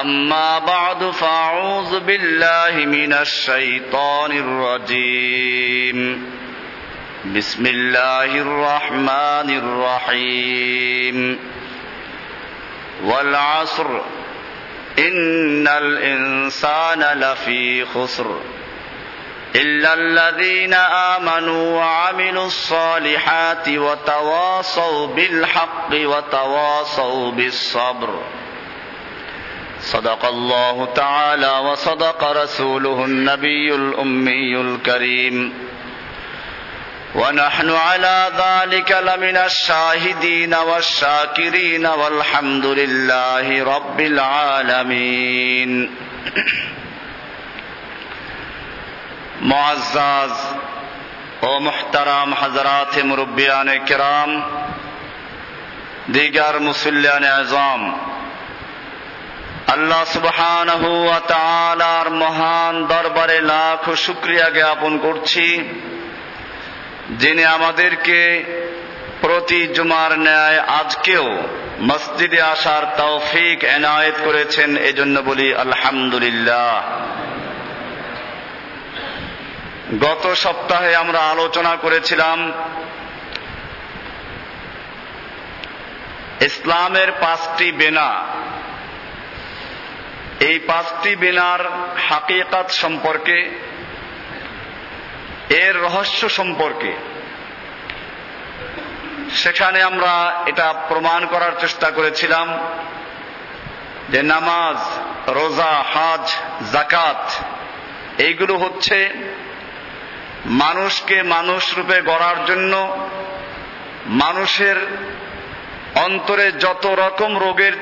أما بعد فأعوذ بالله من الشيطان الرجيم. بسم الله الرحمن الرحيم. والعصر. إن الإنسان لفي خسر. إلا الذين آمنوا وعملوا الصالحات وتواصوا بالحق وتواصوا بالصبر. صدق الله تعالى وصدق رسوله النبي الأمي الكريم. ونحن على ذلك لمن الشاهدين والشاكرين والحمد لله رب العالمين. معزاز و حضرات مربیان کرام، دیگر مسلیان اعظام আল্লাহ সুবহানাহু ওয়া মহান দরবারে লাখ শুকরিয়া জ্ঞাপন করছি, যিনি আমাদেরকে প্রতি জুমার ন্যায় আজকেও মসজিদে আসার তৌফিক এনায়েত করেছেন, এজন্য বলি আলহামদুলিল্লাহ। গত সপ্তাহে আমরা আলোচনা করেছিলাম ইসলামের পাঁচটি বেনা। এই পাঁচটি বেনার হাকিকাত সম্পর্কে, এর রহস্য সম্পর্কে, সেখানে আমরা এটা প্রমাণ করার চেষ্টা করেছিলাম যে নামাজ, রোজা, হাজ জাকাত এইগুলো হচ্ছে মানুষকে মানুষ রূপে গড়ার জন্য মানুষের অন্তরে যত রকম রোগের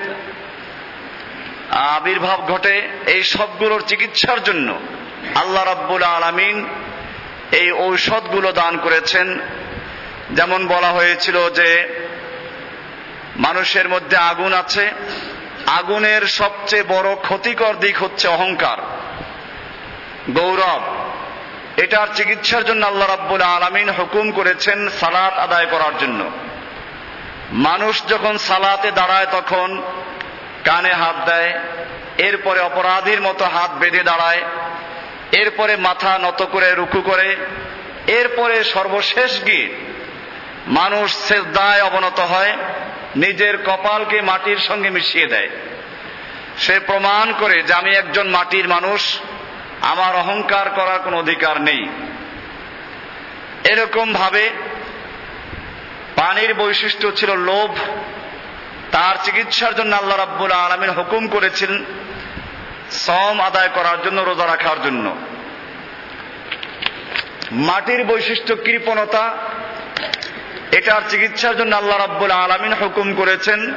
আবির্ভাব ঘটে এই সবগুলোর চিকিৎসার জন্য। আল্লাহ রাব্বুল আলামিন এই ঔষধগুলো দান করেছেন। যেমন বলা হয়েছিল যে, মানুষের মধ্যে আগুন আছে। আগুনের সবচেয়ে বড় ক্ষতিকর দিক হচ্ছে অহংকার। গৌরব, এটার চিকিৎসার জন্য আল্লাহ রাব্বুল আলামিন হুকুম করেছেন সালাত আদায় করার জন্য। মানুষ যখন সালাতে দাঁড়ায় তখন কানে হাত দেয়, এরপরে অপরাধীর মতো হাত বেঁধে দাঁড়ায়, এরপরে মাথা নত করে রুকু করে, এরপরে সর্বশেষ গিয়ে মানুষ দায় অবনত হয়, নিজের কপালকে মাটির সঙ্গে মিশিয়ে দেয়। সে প্রমাণ করে যে আমি একজন মাটির মানুষ, আমার অহংকার করার কোনো অধিকার নেই। এরকম ভাবে পানির বৈশিষ্ট্য ছিল লোভ তার চিকিৎসার জন্য আল্লাহ রাব্বুল আলমিন হুকুম করেছিলেন সম আদায় করার জন্য, রোজা রাখার জন্য। মাটির বৈশিষ্ট্য কৃপণতা, এটার চিকিৎসার জন্য আল্লাহ রাব্বুল আলমিন হুকুম করেছেন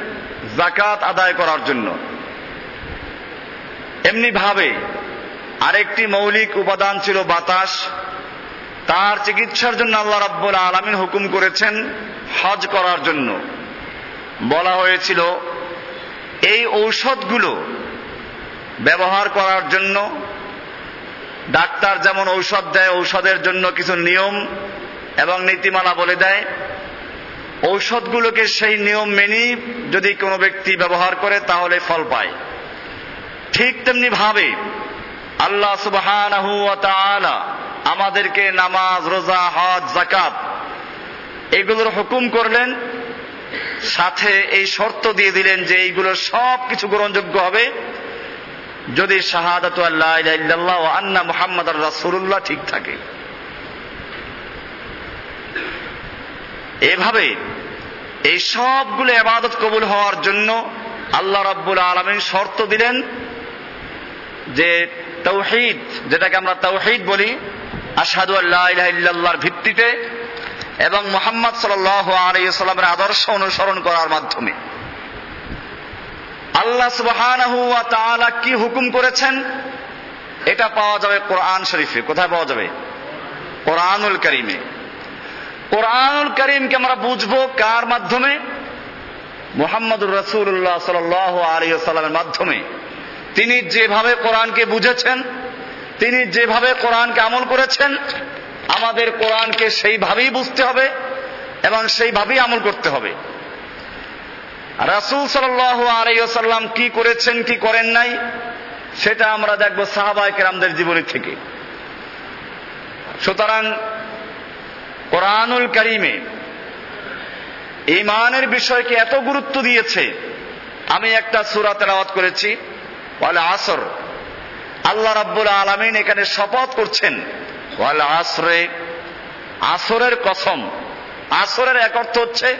জাকাত আদায় করার জন্য। এমনি ভাবে আরেকটি মৌলিক উপাদান ছিল বাতাস। তার চিকিৎসার জন্য আল্লাহ রাব্বুল আলমিন হুকুম করেছেন হজ করার জন্য। বলা হয়েছিল, এই ঔষধগুলো ব্যবহার করার জন্য, ডাক্তার যেমন ঔষধ দেয়, ঔষধের জন্য কিছু নিয়ম এবং নীতিমালা বলে দেয়, ঔষধগুলোকে সেই নিয়ম মেনেই যদি কোনো ব্যক্তি ব্যবহার করে তাহলে ফল পায়। ঠিক তেমনি ভাবে আল্লাহ সুবাহ আমাদেরকে নামাজ, রোজা, হজ জাকাত এগুলোর হুকুম করলেন সাথে এই শর্ত দিয়ে দিলেন যে এইগুলো সব কিছু গ্রহণযোগ্য হবে। যদি শাহাদাত আল্লাহ আন্না রাসূলুল্লাহ ঠিক থাকে। এভাবে এই সবগুলো এবাদত কবুল হওয়ার জন্য আল্লাহ রাব্বুল আলমিন শর্ত দিলেন যে তৌহিদ, যেটাকে আমরা তৌহিদ বলি আসাদু আল্লাহ ভিত্তিতে এবং মোহাম্মদ সাল আলাইসাল্লামের আদর্শ অনুসরণ করার মাধ্যমে। আল্লাহ তাআলা কি হুকুম করেছেন? এটা পাওয়া যাবে কোরআন শরীফে। কোথায় পাওয়া যাবে? কোরআনুল করিমে। কোরআনুল করিমকে আমরা বুঝব কার মাধ্যমে? মোহাম্মদুর রসুল্লাহ সাল আলিয়াল্লামের মাধ্যমে। তিনি যেভাবে কোরআনকে বুঝেছেন, তিনি যেভাবে কোরআনকে আমল করেছেন আমাদের কোরআনকে সেইভাবেই বুঝতে হবে এবং সেইভাবেই আমল করতে হবে। রাসুল সাল আলাইসাল্লাম কি করেছেন, কি করেন নাই, সেটা আমরা দেখব সাহাবাই কেরামদের জীবনী থেকে। সুতরাং কোরআনুল করিমে ইমানের বিষয়কে এত গুরুত্ব দিয়েছে, আমি একটা সুরা তেলাওয়াত করেছি বলে আসর। আল্লাহ রাব্বুল আলমিন এখানে শপথ করছেন আসরে, আসরের কসম। আসরের এক অর্থ হচ্ছে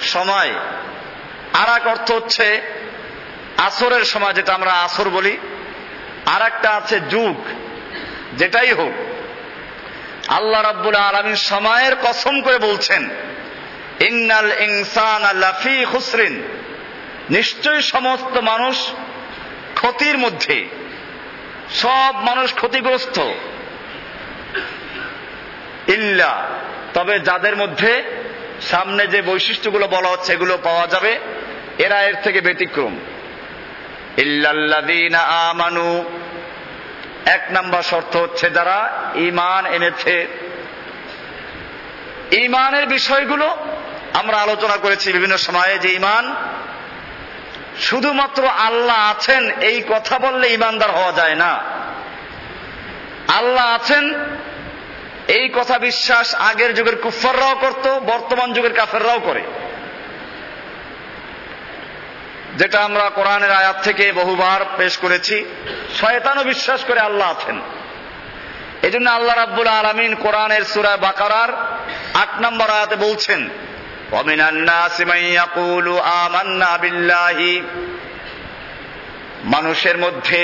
সময়। আর এক অর্থ হচ্ছে আসরের সময়, যেটা আমরা আসর বলি। আর একটা আছে যুগ, যেটাই হোক। আল্লাহ রাব্বুল আলমী সময়ের কসম করে বলছেন, ইন্নাল ইনসান লাফি খুসরিন। নিশ্চয়ই সমস্ত মানুষ ক্ষতির মধ্যে, সব মানুষ ক্ষতিগ্রস্ত। ইল্লা। তবে যাদের মধ্যে সামনে যে বৈশিষ্ট্যগুলো বলা হচ্ছে, এগুলো পাওয়া যাবে, এরা এর থেকে ব্যতিক্রম। আমানু। এক নাম্বার শর্ত হচ্ছে যারা ইমান এনেছে। ইমানের বিষয়গুলো আমরা আলোচনা করেছি বিভিন্ন সময়ে যে ইমান শুধুমাত্র আল্লাহ আছেন, এই কথা বললে ইমানদার হওয়া যায় না। আল্লাহ আছেন এই কথা বিশ্বাস আগের যুগের কুফাররাও করত বর্তমান যুগের কাফেররাও করে যেটা আমরা কোরআনের আয়াত থেকে বহুবার পেশ করেছি শয়তানও বিশ্বাস করে আল্লাহ আছেন এই জন্য আল্লাহ রাব্বুল আলমিন কোরআনের সুরায় বাকারার আট নম্বর আয়াতে বলছেন ومن الناس من يقول آمنا بالله মানুষের মধ্যে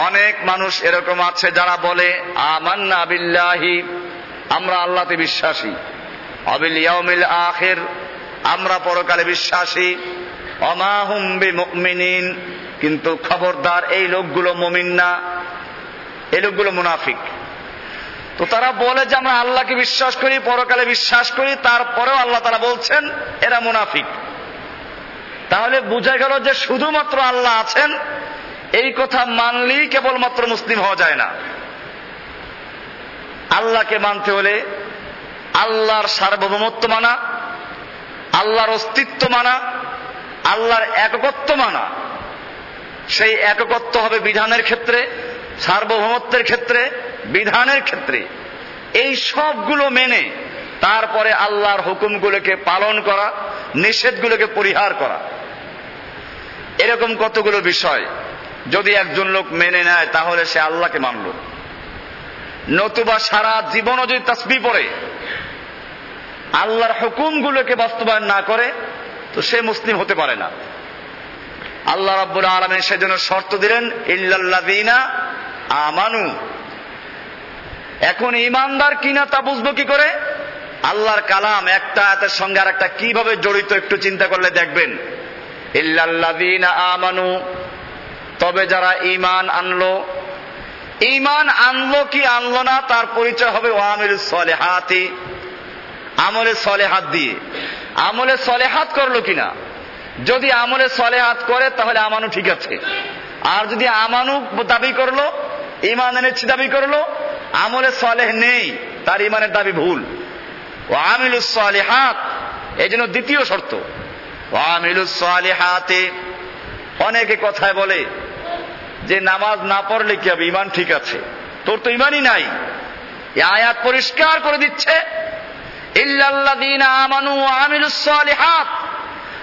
অনেক মানুষ এরকম আছে যারা বলে আমান্না বিল্লাহি আমরা আল্লাহতে বিশ্বাসী। অবিল ইয়াউমিল আখের, আমরা পরকালে বিশ্বাসী। অমাহুম বিমুমিনিন, কিন্তু খবরদার এই লোকগুলো মুমিন না। এই লোকগুলো মুনাফিক। তো তারা বলে যে আমরা আল্লাহকে বিশ্বাস করি, পরকালে বিশ্বাস করি, তারপরেও আল্লাহ তারা বলছেন, এরা মুনাফিক। তাহলে বোঝা গেল যে শুধুমাত্র আল্লাহ আছেন, এই কথা মানলেই কেবলমাত্র মুসলিম হওয়া যায় না। আল্লাহকে মানতে হলে আল্লাহর সার্বভৌমত্ব মানা, আল্লাহর অস্তিত্ব মানা, আল্লাহর এককত্ব মানা। সেই এককত্ব হবে বিধানের ক্ষেত্রে, সার্বভৌমত্বের ক্ষেত্রে, বিধানের ক্ষেত্রে। এই সবগুলো মেনে তারপরে আল্লাহর হুকুমগুলোকে পালন করা, নিষেধগুলোকে পরিহার করা। এরকম কতগুলো বিষয় যদি একজন লোক মেনে নেয়, তাহলে সে আল্লাহকে মানল। নতুবা সারা জীবনও যদি তসবি পড়ে, আল্লাহর হুকুমগুলোকে বাস্তবায়ন না করে, তো সে মুসলিম হতে পারে না। আল্লাহ রাব্বুল আলমেন সেজন্য শর্ত দিলেন ইল্লাল্লাদিনা আমানু। এখন ইমানদার কিনা তা বুঝব কি করে? আল্লাহর কালাম একটা আয়াতের সঙ্গে আর একটা কীভাবে জড়িত একটু চিন্তা করলে দেখবেন। ইল্লাল্লাদিনা আমানু। তবে যারা ইমান আনলো ইমান আনলো কি আনলো না, তার পরিচয় হবে ওয়ামিল সলেহাতি, আমলে সলেহাত দিয়ে। আমলে সলেহাত করল কিনা? যদি আমলে সলেহাত করে, তাহলে আমানু ঠিক আছে। আর যদি আমানু দাবি করল ইমান এনেছি দাবি করল, আমলে সলেহ নেই, তার ইমানের দাবি ভুল। ও আমিলুস সলেহাত এই জন্য দ্বিতীয় শর্ত। ও আমিলুস সলেহাতে, অনেকে কথায় বলে যে নামাজ না পড়লে কি হবে? ইমান ঠিক আছে। তোর তো ইমানই নাই। এ আয়াত পরিষ্কার করে দিচ্ছে আমানু সলিহাত।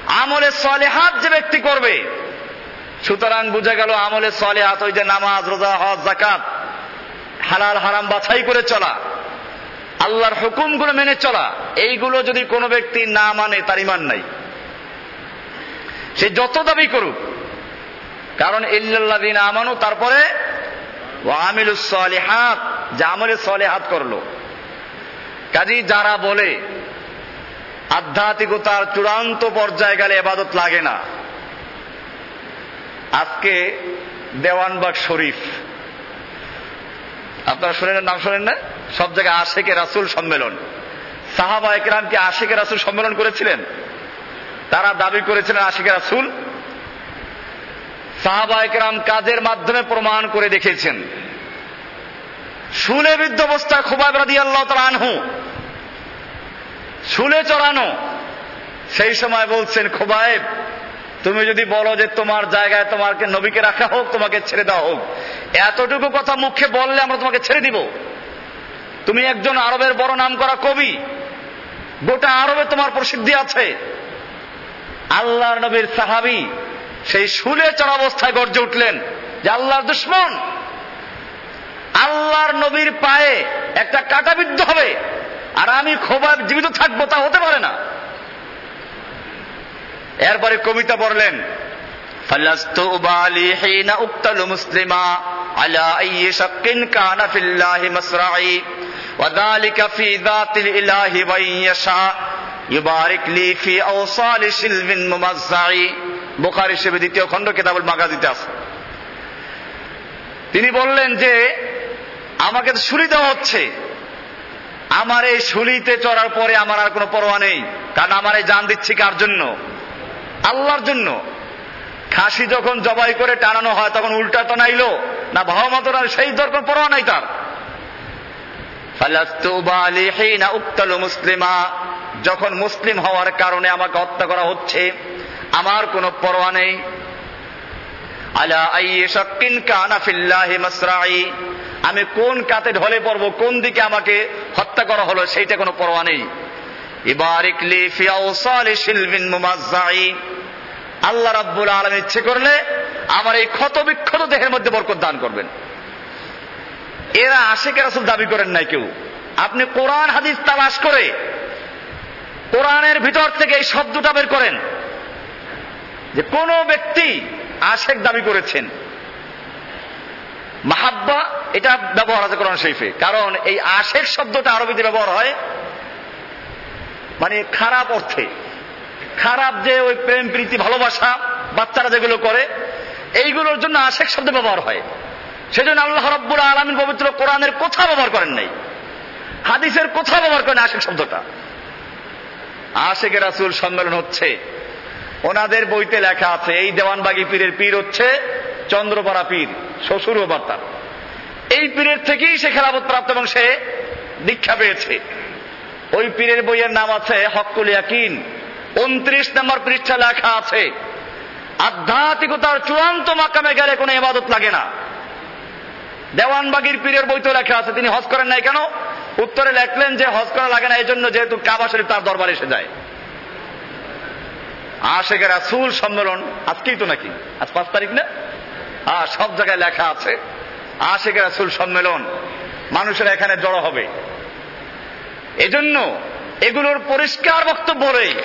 আমলে সলিহাত যে ব্যক্তি করবে, সুতরাং বুঝা গেল আমলে সলে হাত ওই যে নামাজ, রোজা, হজ জাকাত হালাল, হারাম বাছাই করে চলা, আল্লাহর হুকুমগুলো মেনে চলা, এইগুলো যদি কোনো ব্যক্তি না মানে তার ইমান নাই। সে যত দাবি করুক কারণ ইল্লাদিন আমানু, তারপরে ও আমিলুস হাত যে আমলে হাত করল। কাজী যারা বলে, আধ্যাত্মিকতার চূড়ান্ত পর্যায়ে গেলে এবাদত লাগে না। আজকে দেওয়ানবাগ শরীফ। আপনারা শোনেন নাম শোনেন না? সব জায়গায় আশেকে রাসুল সম্মেলন। সাহাবা একরাম কি আশেকে রাসুল সম্মেলন করেছিলেন? তারা দাবি করেছিলেন আশেকে রাসুল সাহাবা একরাম কাজের মাধ্যমে প্রমাণ করে দেখেছেন। শুলে বিদ্ধ অবস্থায় খুবাব রাদি আল্লাহ আনহু। শুলে চড়ানো। সেই সময় বলছেন খোবায়েব তুমি যদি বলো যে তোমার জায়গায় তোমাকে নবীকে রাখা হোক, তোমাকে ছেড়ে দেওয়া হোক, এতটুকু কথা মুখে বললে আমরা তোমাকে ছেড়ে দিব। তুমি একজন আরবের বড় নাম করা কবি, গোটা আরবে তোমার প্রসিদ্ধি আছে। আল্লাহর নবীর সাহাবি সেই শুলে চড়া অবস্থায় গর্জে উঠলেন যে আল্লাহর দুশ্মন আল্লাহর নবীর পায়ে একটা কাটাবিদ্ধ হবে আর আমি খোবাব জীবিত থাকবো তা হতে পারে না এরপরে কবিতা পড়লেন فلست أبالي حين أقتل مسلما على أي شق كان في الله مصرعي وذلك في ذات الإله وإن يشاء يبارك لي في أوصال شلو ممزعي বুখারি হিসেবে দ্বিতীয় খণ্ড কেতাবুল মাগাজিতে আছে। তিনি বললেন যে, আমাকে তো শুলি দেওয়া হচ্ছে। আমার এই শুলিতে চড়ার পরে আমার আর কোনো পরোয়া নেই, কারণ আমার এই জান দিচ্ছি কার জন্য? আল্লাহর জন্য। খাসি যখন জবাই করে টানানো হয়, তখন উল্টা তো নাইলো না ভাবা মতো সেই দরকার পরোয়া নাই তার। মুসলিমা, যখন মুসলিম হওয়ার কারণে আমাকে হত্যা করা হচ্ছে আমার কোনো পরোয়া নেই। আলা আমি কোন কাতে ঢলে পড়ব, কোন দিকে আমাকে হত্যা করা হলো, সেইটা কোনো পরোয়া নেই। ইবারিক লি ফি আওসালি শিলবিন মুমাজ্জাই। আল্লাহ রাব্বুল আলামিন ইচ্ছে করলে আমার এই ক্ষত বিক্ষত দেহের মধ্যে বরকত দান করবেন। এরা আশেকে রাসুল দাবি করেন নাই কেউ। আপনি কোরআন, হাদিস তালাশ করে কোরআনের ভিতর থেকে এই শব্দটা বের করেন। যে কোন ব্যক্তি আশেক দাবি করেছেন। মাহাব্বা এটা ব্যবহার আছে কোরআন শরীফে। কারণ এই আশেক শব্দটা আরবিতে ব্যবহার হয় মানে খারাপ অর্থে। খারাপ যে ওই প্রেম, প্রীতি, ভালোবাসা বাচ্চারা যেগুলো করে, এইগুলোর জন্য আশেক শব্দ ব্যবহার হয়। সেজন্য আল্লাহ রব্বুল আলমিন পবিত্র কোরআনের কথা ব্যবহার করেন নাই। হাদিসের কথা ব্যবহার করেন আশেক শব্দটা। আশেকের রাসুল সম্মেলন হচ্ছে। ওনাদের বইতে লেখা আছে, এই দেওয়ানবাগি পীরের পীর হচ্ছে চন্দ্রপাড়া পীর, শ্বশুর ও বার্তা এই পীরের থেকেই সে খেলাপত প্রাপ্ত এবং সে দীক্ষা পেয়েছে। ওই পীরের বইয়ের নাম আছে হকুল ইয়াকিন। উনত্রিশ নম্বর পৃষ্ঠা লেখা আছে, আধ্যাত্মিকতার চূড়ান্ত মাকামে গেলে কোনো এবাদত লাগে না। দেওয়ানবাগির পীরের বইতে লেখা আছে, তিনি হজ করেন নাই কেন? উত্তরে লেখলেন যে হজ করা লাগে না এই জন্য যেহেতু কাবা শরীফ তার দরবারে এসে যায়। আশেখের রাসুল সম্মেলন, আজকেই তো নাকি? আজ পাঁচ তারিখ না? আর সব জায়গায় লেখা আছে, আশেখের রাসুল সম্মেলন, মানুষেরা এখানে জড়ো হবে। এজন্য এগুলোর পরিষ্কার বক্তব্য রয়ে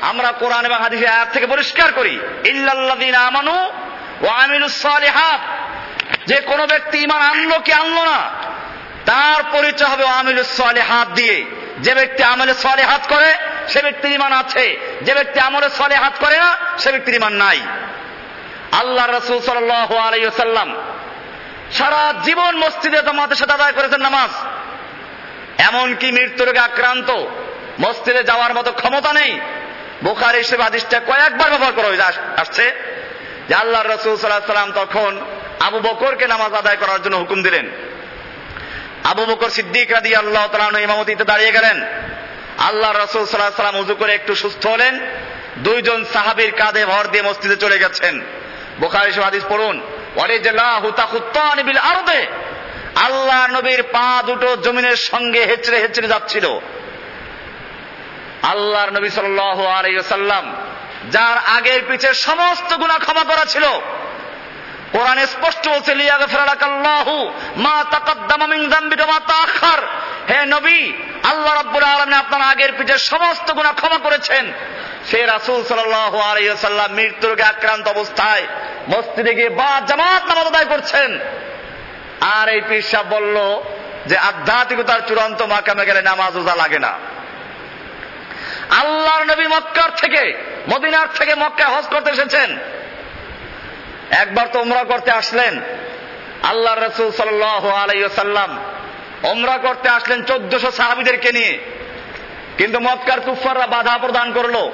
আমরা কোরআন এবং হাদিসের আয়াত থেকে পরিষ্কার করি, ইল্লাল্লাযিনা আমানু ওয়া আমিলুস সালিহাত। যে কোন ব্যক্তি ইমান আনলো কি আনলো না, তার পরিচয় হবে আমিলুস সালিহাত দিয়ে। যে ব্যক্তি আমলে সালিহাত করে সে ব্যক্তির ইমান আছে। যে ব্যক্তি আমলে সলে হাত করে না, সে ব্যক্তির ইমান নাই। আল্লাহ রসুল ওয়াসাল্লাম সারা জীবন মসজিদে জামাতের সাথে আদায় করেছেন নামাজ। এমনকি মৃত্যু রোগে আক্রান্ত, মসজিদে যাওয়ার মতো ক্ষমতা নেই। বোখার হিসেবে আদিসটা কয়েকবার ব্যবহার করা হয়েছে আসছে যে আল্লাহ রসুল সাল্লাহ সাল্লাম তখন আবু বকরকে নামাজ আদায় করার জন্য হুকুম দিলেন। আবু বকর সিদ্দিক রাদি আল্লাহ তালান ইমামতিতে দাঁড়িয়ে গেলেন। আল্লাহ রসুল সাল্লাহ সাল্লাম উজু করে একটু সুস্থ হলেন। দুইজন সাহাবির কাঁধে ভর দিয়ে মসজিদে চলে গেছেন। বোখার হাদিস পড়ুন আল্লাহ নবীর পা দুটো জমিনের সঙ্গে হেচড়ে হেচড়ে যাচ্ছিল। আল্লাহর নবী সাল্লাম যার আগের পিছের সমস্ত গুণা ক্ষমা করা ছিল। কোরআন স্পষ্ট বলছে মা হে নবী, আল্লাহ রাব্বুল আলামিন আপনার আগের পিঠের সমস্ত গুনাহ ক্ষমা করেছেন। সে রাসূল সাল্লাল্লাহু আলাইহি ওয়াসাল্লাম মৃত্যুর আক্রান্ত অবস্থায় মসজিদে গিয়ে বা জামাত নামাজ আদায় করছেন। আর এই পীর সাহেব বলল যে, আধ্যাত্মিকতার চূড়ান্ত মাকামে গেলে নামাজ ওজা লাগে না। আল্লাহর নবী মক্কার থেকে, মদিনার থেকে মক্কায় হজ করতে এসেছেন। একবার তো ওমরা করতে আসলেন। আল্লাহ রসুল আলাইসাল্লাম ওমরা করতে আসলেন চোদ্দশো সাহাবিদেরকে নিয়ে। কিন্তু মক্কার কুফাররা বাধা প্রদান করল।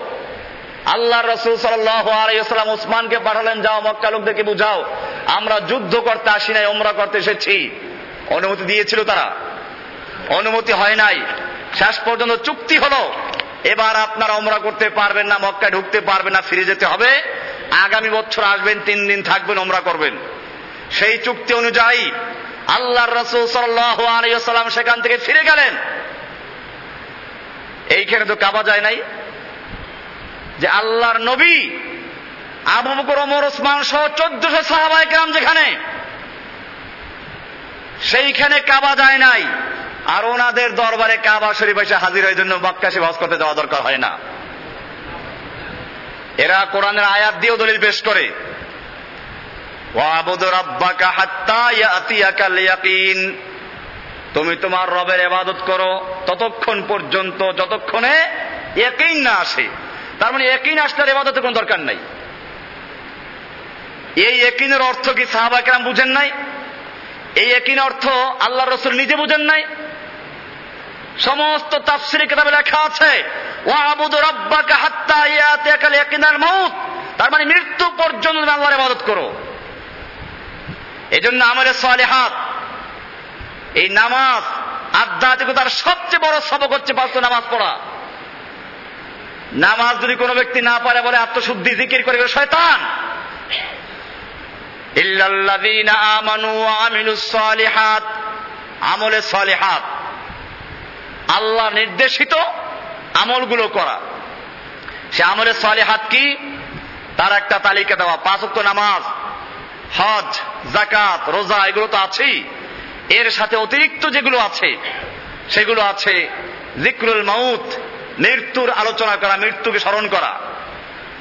আল্লাহ রসুল সাল্লাহ আলাইসাল্লাম ওসমানকে পাঠালেন, যাও মক্কা লোকদেরকে বুঝাও, আমরা যুদ্ধ করতে আসি নাই ওমরা করতে এসেছি। অনুমতি দিয়েছিল তারা। অনুমতি হয় নাই। শেষ পর্যন্ত চুক্তি হলো, এবার আপনারা ওমরা করতে পারবেন না, মক্কায় ঢুকতে পারবেন না, ফিরে যেতে হবে। আগামী বছর আসবেন, তিন দিন থাকবেন, ওমরা করবেন। সেই চুক্তি অনুযায়ী আল্লাহর রসুল সাল্লাহ সেখান থেকে ফিরে গেলেন। এইখানে তো কাবা যায় নাই। যে আল্লাহর নবী আবু ওমর, ওসমান সহ চোদ্দশো সাহাবাই গ্রাম যেখানে, সেইখানে কাবা যায় নাই। আর ওনাদের দরবারে কাবা শরীফ এসে হাজির হয়ে জন্য মক্কাশি হজ করতে যাওয়া দরকার হয় না। এরা কোরআনের আয়াত দিয়েও দলিল পেশ করে। তুমি তোমার রবের এবাদত করো ততক্ষণ পর্যন্ত, যতক্ষণে ইয়াকিন না আসে। তার মানে ইয়াকিন আসলে ইবাদতের কোনো দরকার নাই। এই একিনের অর্থ কি সাহাবা কেরাম বুঝেন নাই? এই একই অর্থ আল্লাহ রসুল নিজে বুঝেন নাই? সমস্ত তাফসিরি কিতাবে লেখা আছে রব্বাকা তার মানে মৃত্যু পর্যন্ত আল্লাহর ইবাদত করো। এজন্য আমলে সালেহাত, এই নামাজ আধ্যাত্মিকতার সবচেয়ে বড় সবক হচ্ছে পাঁচ নামাজ পড়া। নামাজ যদি কোনো ব্যক্তি না পারে বলে আত্মশুদ্ধি, জিকির করে শয়তান। ইল্লাল্লাযীনা আমানু ওয়া আমিলুস সালিহাত। আমলে সালিহাত। আল্লাহ নির্দেশিত আমলগুলো করা। সে আমলে সালিহাত কি? তার একটা তালিকা দেওয়া, পাঁচ ওয়াক্ত নামাজ, হজ জাকাত রোজা, এগুলো তো আছেই। এর সাথে অতিরিক্ত যেগুলো আছে, সেগুলো আছে জিক্রুল মাউত, মৃত্যুর আলোচনা করা, মৃত্যুকে স্মরণ করা।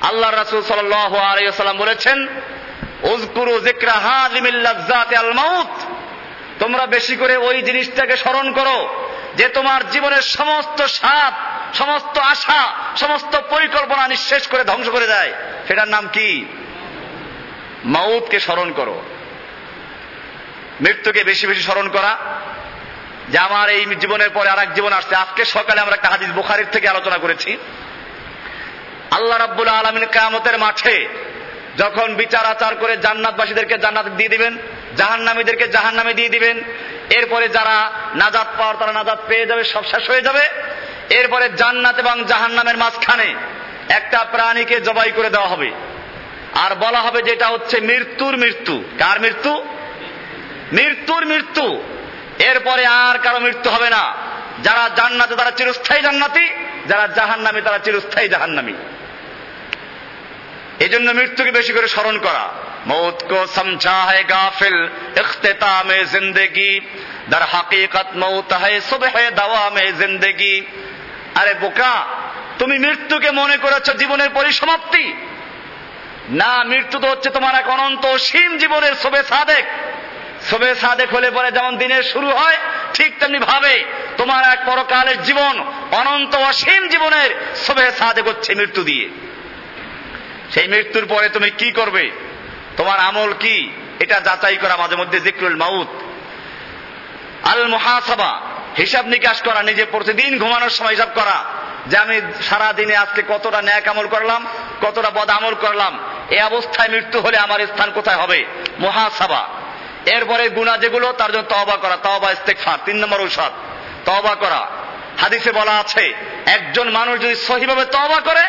আল্লাহ রাসূল ওয়াসাল্লাম বলেছেন আল মাউত। তোমরা বেশি করে ওই জিনিসটাকে স্মরণ করো। যে তোমার জীবনের সমস্ত স্বাদ, সমস্ত আশা, সমস্ত পরিকল্পনা নিঃশেষ করে ধ্বংস করে দেয়। সেটার নাম কি? মাউতকে স্মরণ করো। মৃত্যুকে বেশি বেশি স্মরণ করা। যে আমার এই জীবনের পরে আর এক জীবন আসছে। আজকে সকালে আমরা একটা হাদিস বুখারির থেকে আলোচনা করেছি। আল্লাহ রাব্বুল আলমিন কামতের মাঠে যখন বিচার আচার করে জান্নাতবাসীদেরকে জান্নাত দিয়ে দিবেন জাহান্নামীদেরকে জাহান্নামে দিয়ে দিবেন। এরপরে যারা নাজাত পাওয়ার, তারা নাজাদ পেয়ে যাবে, সব শেষ হয়ে যাবে। এরপরে জান্নাত এবং জাহান্নামের মাঝখানে একটা প্রাণীকে জবাই করে দেওয়া হবে। আর বলা হবে যেটা হচ্ছে মৃত্যুর মৃত্যু। কার মৃত্যু? মৃত্যুর মৃত্যু। এরপরে আর কারও মৃত্যু হবে না। যারা জান্নাতে, তারা চিরস্থায়ী জান্নাতি। যারা জাহান্নামী, তারা চিরস্থায়ী জাহান্নামী। এই জন্য মৃত্যুকে বেশি করে স্মরণ করা। মৌত কো সমঝা है গাফিল इख्तिताम जिंदगी दर हकीकत मौत है सुबह दवा में जिंदगी আরে বোকা তুমি মৃত্যুকে মনে করেছ জীবনের পরিসমাপ্তি না মৃত্যু তো হচ্ছে তোমার এক অনন্ত অসীম জীবনের শোভে সাদেক শোভে সাদেক হলে পরে যেমন দিনের শুরু হয় ঠিক তেমনি ভাবে তোমার এক পরকালের জীবন অনন্ত অসীম জীবনের শোভে সাদেক হচ্ছে মৃত্যু দিয়ে সেই মৃত্যুর পরে তুমি কি করবে তোমার আমল কি? এটা যাচাই করা, মাঝে মধ্যে জিক্রুল মাউত। আল মহাসভা হিসাব নিকাশ করা, নিজে প্রতিদিন ঘুমানোর সময় হিসাব করা। যে আমি সারা দিনে আজকে কতটা ন্যাক আমল করলাম, কতটা বদ আমল করলাম এই অবস্থায় মৃত্যু হলে আমার স্থান কোথায় হবে? মহাসভা এরপরে গুণা যেগুলো, তার জন্য তবা করা তবা ইস্তেকফার তিন নম্বর ঔষধ তবা করা। হাদিসে বলা আছে, একজন মানুষ যদি সহিভাবে তবা করে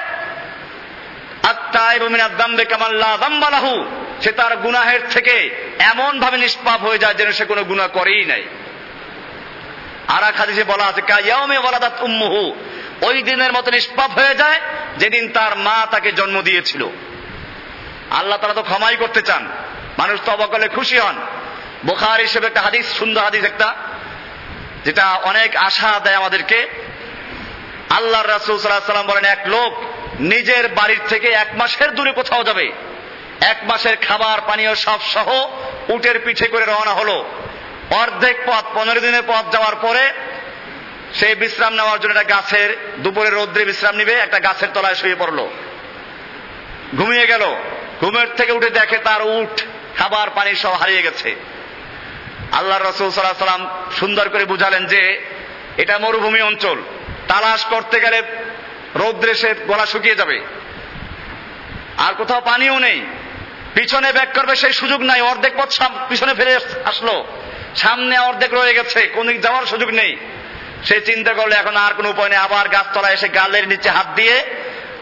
সে তার গুনাহের থেকে এমন ভাবে নিষ্পাপ হয়ে যায় যেন সে কোনো গুণা করেই নাই। আর এক হাদিসে বলা আছে কায়ামে ওয়ালাদাত উম্মুহু। ওই দিনের মতো নিষ্পাপ হয়ে যায় যেদিন তার মা তাকে জন্ম দিয়েছিল। আল্লাহ তারা তো ক্ষমাই করতে চান, মানুষ তো করলে খুশি হন। বোখার হিসেবে একটা হাদিস, সুন্দর হাদিস একটা, যেটা অনেক আশা দেয় আমাদেরকে। আল্লাহ রাসুল সাল্লাহ সাল্লাম বলেন, এক লোক নিজের বাড়ির থেকে এক মাসের দূরে কোথাও যাবে এক মাসের খাবার পানীয় সব সহ উটের পিঠে করে রওনা হলো। অর্ধেক পথ, পনেরো দিনের পথ যাওয়ার পরে সেই বিশ্রাম নেওয়ার জন্য একটা গাছের দুপুরে রৌদ্রে বিশ্রাম নিবে, একটা গাছের তলায় শুয়ে পড়ল। ঘুমিয়ে গেল। ঘুমের থেকে উঠে দেখে তার উঠ, খাবার, পানি সব হারিয়ে গেছে। আল্লাহ রসুল সাল্লাহ সাল্লাম সুন্দর করে বুঝালেন যে এটা মরুভূমি অঞ্চল। তালাশ করতে গেলে রৌদ্রে সে গলা শুকিয়ে যাবে। আর কোথাও পানিও নেই। পিছনে ব্যাক করবে সেই সুযোগ নাই, অর্ধেক পথ পিছনে ফিরে আসলো। সামনে অর্ধেক রয়ে গেছে, কোন যাওয়ার সুযোগ নেই। সে চিন্তা করলে, এখন আর কোনো উপায় নেই। আবার গাছতলায় এসে গালের নিচে হাত দিয়ে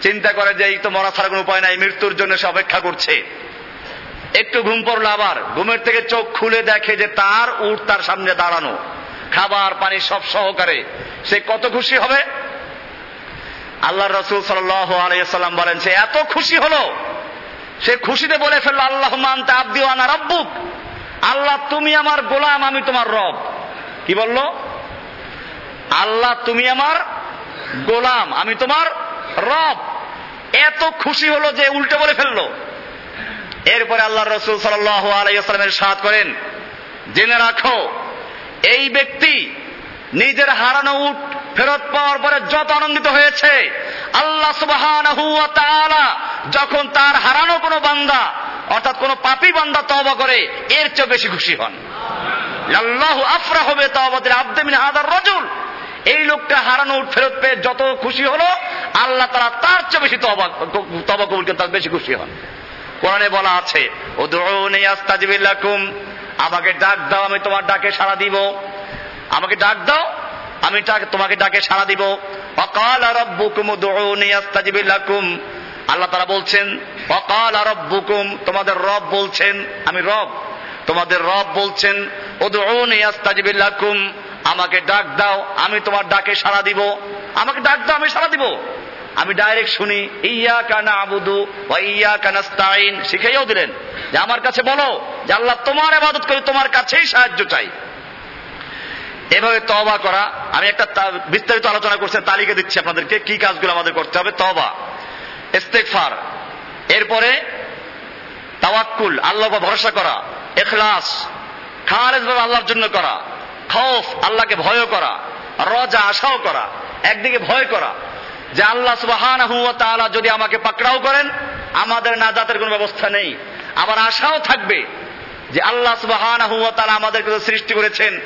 চিন্তা করে যে, এই তো মরা ছাড়া কোনো উপায় নাই, মৃত্যুর জন্য সে অপেক্ষা করছে। একটু ঘুম পড়ল আবার। ঘুমের থেকে চোখ খুলে দেখে যে তার উঠ তার সামনে দাঁড়ানো। খাবার, পানি সব সহকারে। সে কত খুশি হবে? আল্লাহ রসুল সাল্লাম বলেন, সে এত খুশি হলো সে খুশিতে বলে ফেলল আল্লাহ মানতে আব্দি আনা রব্বুক। আল্লাহ, তুমি আমার গোলাম, আমি তোমার রব। কি বলল? আল্লাহ, তুমি আমার গোলাম, আমি তোমার রব। এত খুশি হলো যে উল্টে বলে ফেলল। এরপরে আল্লাহ রসুল সাল্লামের সাথ করেন, জেনে রাখো, এই ব্যক্তি নিজের হারানো উঠ ফেরত পাওয়ার পরে যত আনন্দিত হয়েছে, আল্লাহ সুবাহ যখন তার বান্দা, অর্থাৎ কোন পাপি বান্দা তবা করে, এর চেয়ে বেশি খুশি হন। আল্লাহ আফরা হবে তবাদের আব্দেমিন হাদার রজুল। এই লোকটা হারানো উঠ ফেরত পেয়ে যত খুশি হলো, আল্লাহ তারা তার চেয়ে বেশি তবা কবুল তার বেশি খুশি হন। কোরআনে বলা আছে ও আস্তাজিবিল্লাকুম আমাকে ডাক দাও, আমি তোমার ডাকে সাড়া দিব। আমাকে ডাক দাও, আমি তোমাকে ডাকে সাড়া দিব। অকাল রব্বুকুম উদউনি আস্তাজিবিল্লাকুম আল্লাহ তারা বলছেন অকাল রব্বুকুম তোমাদের রব বলছেন, আমি রব। তোমাদের রব বলছেন আমাকে ডাক দাও, আমি তোমার ডাকে সাড়া দিব। আমাকে ডাক দাও, আমি সাড়া দিব। আমি ডাইরেক্ট শুনি ইয়া কানা আবুদু বা ইয়া কানাস্তাইন শিখাইও দিলেন, যে আমার কাছে বলো, যে আল্লাহ তোমার আবাদত করি, তোমার কাছেই সাহায্য চাই। এভাবে তবা করা, আমি একটা বিস্তারিত আলোচনা করছি, তালিকা দিচ্ছি আপনাদেরকে, কি কাজগুলো আমাদের করতে হবে তবা ইস্তেকফার এরপরে তাওয়াক্কুল আল্লাহ ভরসা করা। এখলাস খালেজ ভাবে আল্লাহর জন্য করা। খৌফ, আল্লাহকে ভয় করা। রজা, আশাও করা। একদিকে ভয় করা। যে আল্লাহ সুবাহান যদি আমাকে পাকড়াও করেন, আমাদের নাজাতের কোনো ব্যবস্থা নেই। আবার আশাও থাকবে যে আল্লাহ সুবাহান আমাদেরকে সৃষ্টি করেছেন।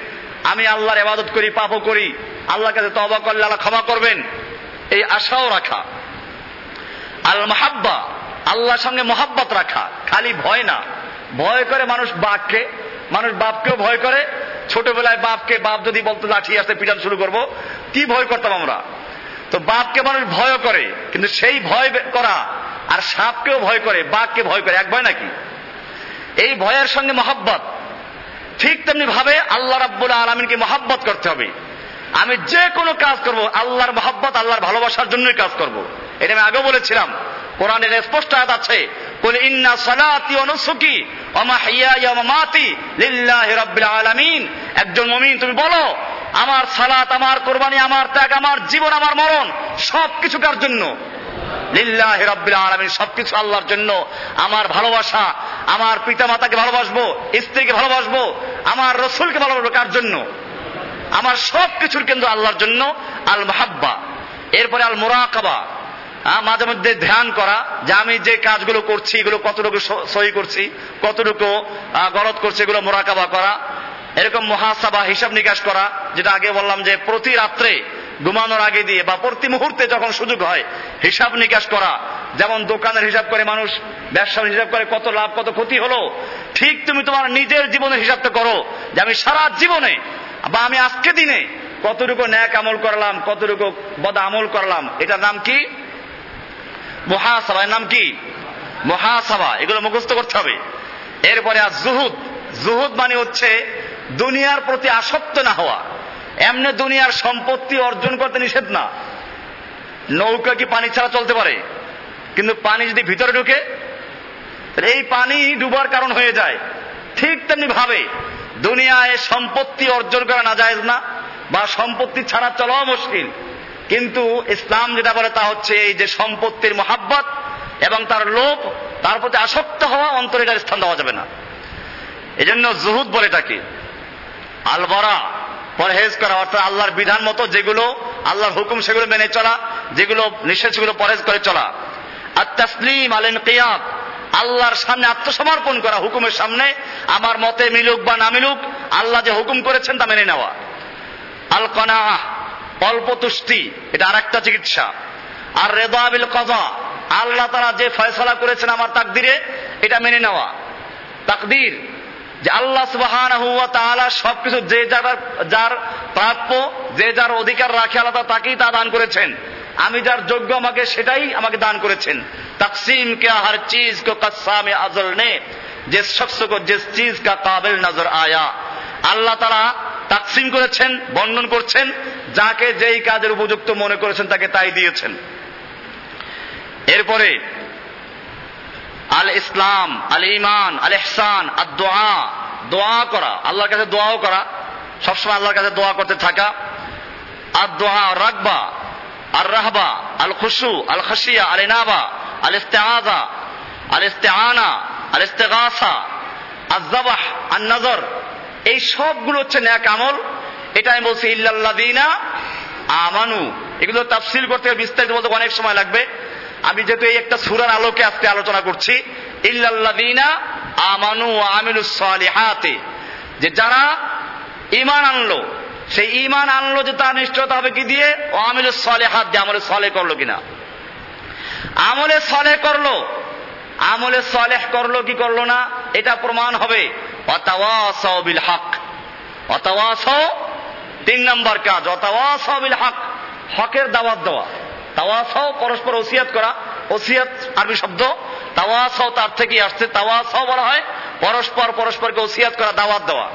আমি আল্লাহর এবাদত করি, পাপও করি। আল্লাহর কাছে তবা করলে আল্লাহ ক্ষমা করবেন। এই আশাও রাখা। আল মাহাব্বা আল্লাহর সঙ্গে মহাব্বত রাখা, খালি ভয় না। ভয় করে মানুষ বাঘকে মানুষ বাপকেও ভয় করে। ছোটবেলায় বাপকে, বাপ যদি বলতো লাঠি আসতে পিটান শুরু করব, কি ভয় করতাম আমরা? তো বাপকে মানুষ ভয় করে, কিন্তু সেই ভয় করা, আর সাপকেও ভয় করে বাঘকে ভয় করে, এক ভয় নাকি? এই ভয়ের সঙ্গে মহাব্বত। ঠিক তেমনি ভাবে আল্লাহ রাব্বুল আলমিনকে মহাব্বত করতে হবে। আমি যে কোনো কাজ করব, আল্লাহর মহাব্বত, আল্লাহর ভালোবাসার জন্যই কাজ করব। এটা আমি আগে বলেছিলাম। কোরআনের স্পষ্ট আয়াত আছে বলে ইন্না সালাতি ও নুসুকি ওয়া মাহইয়ায়া ওয়া মামাতি লিল্লাহি রাব্বিল আলামিন। একজন মুমিন, তুমি বলো, আমার সালাত, আমার কোরবানি, আমার ত্যাগ, আমার জীবন, আমার মরণ সবকিছু কার জন্য? লিল্লাহি রাব্বিল আলামিন, সবকিছু আল্লাহর জন্য। আমার ভালোবাসা, আমার পিতা মাতাকে ভালোবাসবো, স্ত্রীকে ভালোবাসবো, আমার রসুলকে ভালোবাসবো কার জন্য? আমার সব কিছুর কেন্দ্র আল্লাহর জন্য আল মাহাব্বা এরপরে আল মোরাকাবা মাঝে মধ্যে ধ্যান করা, যে আমি যে কাজগুলো করছি, এগুলো কতটুকু সহি করছি, কতটুকু গলত করছি, এগুলো মোরাকাবা করা, এরকম মহাসাবা, হিসাব নিকাশ করা, যেটা আগে বললাম যে প্রতি রাত্রে ঘুমানোর আগে দিয়ে বা প্রতি মুহূর্তে যখন সুযোগ হয়, হিসাব নিকাশ করা, যেমন দোকানের হিসাব করে মানুষ, ব্যবসার হিসাব করে কত লাভ, কত ক্ষতি হলো, ঠিক তুমি তোমার নিজের জীবনের হিসাবটা করো, যে আমি সারা জীবনে, বা আমি আজকে দিনে কতটুকু ন্যাক আমল করলাম, কতটুকু বদ আমল করলাম, এটার নাম কি? মহাসভা নাম কি? মহাসভা এগুলো মুখস্থ করতে হবে। এরপরে আর জুহুদ। জুহুদ মানে হচ্ছে দুনিয়ার প্রতি আসক্ত না হওয়া। এমনি দুনিয়ার সম্পত্তি অর্জন করতে নিষেধ না। নৌকা কি পানি ছাড়া চলতে পারে? কিন্তু পানি যদি ভিতরে ঢুকে এই পানি ডুবার কারণ হয়ে যায়। ঠিক তেমনি ভাবে দুনিয়ায় সম্পত্তি অর্জন করা না যায় না, বা সম্পত্তি ছাড়া চলাও মুশকিল। কিন্তু ইসলাম যেটা বলে তা হচ্ছে এই যে সম্পত্তির মহাব্বত এবং তার লোভ, তার প্রতি আসক্ত হওয়া অন্তরে এটার স্থান দেওয়া যাবে না। এজন্য জুহুদ বলে এটাকে। আলবরা, পরহেজ করা, অর্থাৎ আল্লাহর বিধান মতো যেগুলো, আল্লাহর হুকুম সেগুলো মেনে চলা, যেগুলো নিষেধ সেগুলো পরহেজ করে চলা। আর তাসলিম আলেন কেয়াব আল্লাহর সামনে আত্মসমর্পণ করা, হুকুমের সামনে, আমার মতে মিলুক বা না মিলুক, আল্লাহ যে হুকুম করেছেন তা মেনে নেওয়া। আল কনা অল্প তুষ্টি এটা আর একটা চিকিৎসা। আর রেদাবিল কজা, আল্লাহ তারা যে ফয়সলা করেছেন আমার তাকদিরে, এটা মেনে নেওয়া। তাকদির, যে আল্লাহ সুবাহান তাআলা সবকিছু যে যার যার প্রাপ্য, যে যার অধিকার রাখে আল্লাহ তাকেই তা দান করেছেন। আমি যার যোগ্য আমাকে সেটাই আমাকে দান করেছেন। তকসিম কে হর চিজ কো কসামে আজল নে, যে শখস কো জিস চিজ কা কাবিল নজর আয়া। আল্লাহ তারা তাকসিম করেছেন, বর্ণন করছেন, যাকে যেই কাজের উপযুক্ত মনে করেছেন তাকে তাই দিয়েছেন। এরপরে আল ইসলাম আল ইমান আল ইহসান আর দোয়া দোয়া করা, আল্লাহর কাছে দোয়াও করা, সবসময় আল্লাহর কাছে দোয়া করতে থাকা আর দোয়া রাখবা আর রাহবা আল খুশু আল খাসিয়া আল ইনাবা আল ইস্তেআজা আল ইস্তেআনা আল ইস্তেগাসা আর জবাহ আর নজর এই সবগুলো হচ্ছে ন্যাক আমল। এটা আমি বলছি ইল্লাল্লাদিনা আমানু। এগুলো তাফসিল করতে বিস্তারিত বলতে অনেক সময় লাগবে। আমি যেহেতু এই একটা সুরার আলোকে আজকে আলোচনা করছি ইল্লাল্লাদিনা আমানু আমিলু সালিহাতে। যে যারা ইমান আনলো, সেই ইমান আনলো যে তার নিশ্চয়তা হবে কি দিয়ে? ও আমিলু সালেহাত দিয়ে আমলে সলে করল কিনা? আমলে সলে করল, আমলে সলেহ করল কি করল না? এটা প্রমাণ হবে। অতাওয়াসাও বিল হক অতাওয়াসাও তিন নম্বর কাজ অতাওয়াসাও বিল হক হকের দাওয়াত দেওয়া। তাওয়াসাও পরস্পর ওসিয়াত করা। ওসিয়াত আরবি শব্দ। তাওয়াসাও তার থেকে আসছে। তাওয়াসাও বলা হয় পরস্পর পরস্পরকে ওসিয়াত করা, দাওয়াত দেওয়া।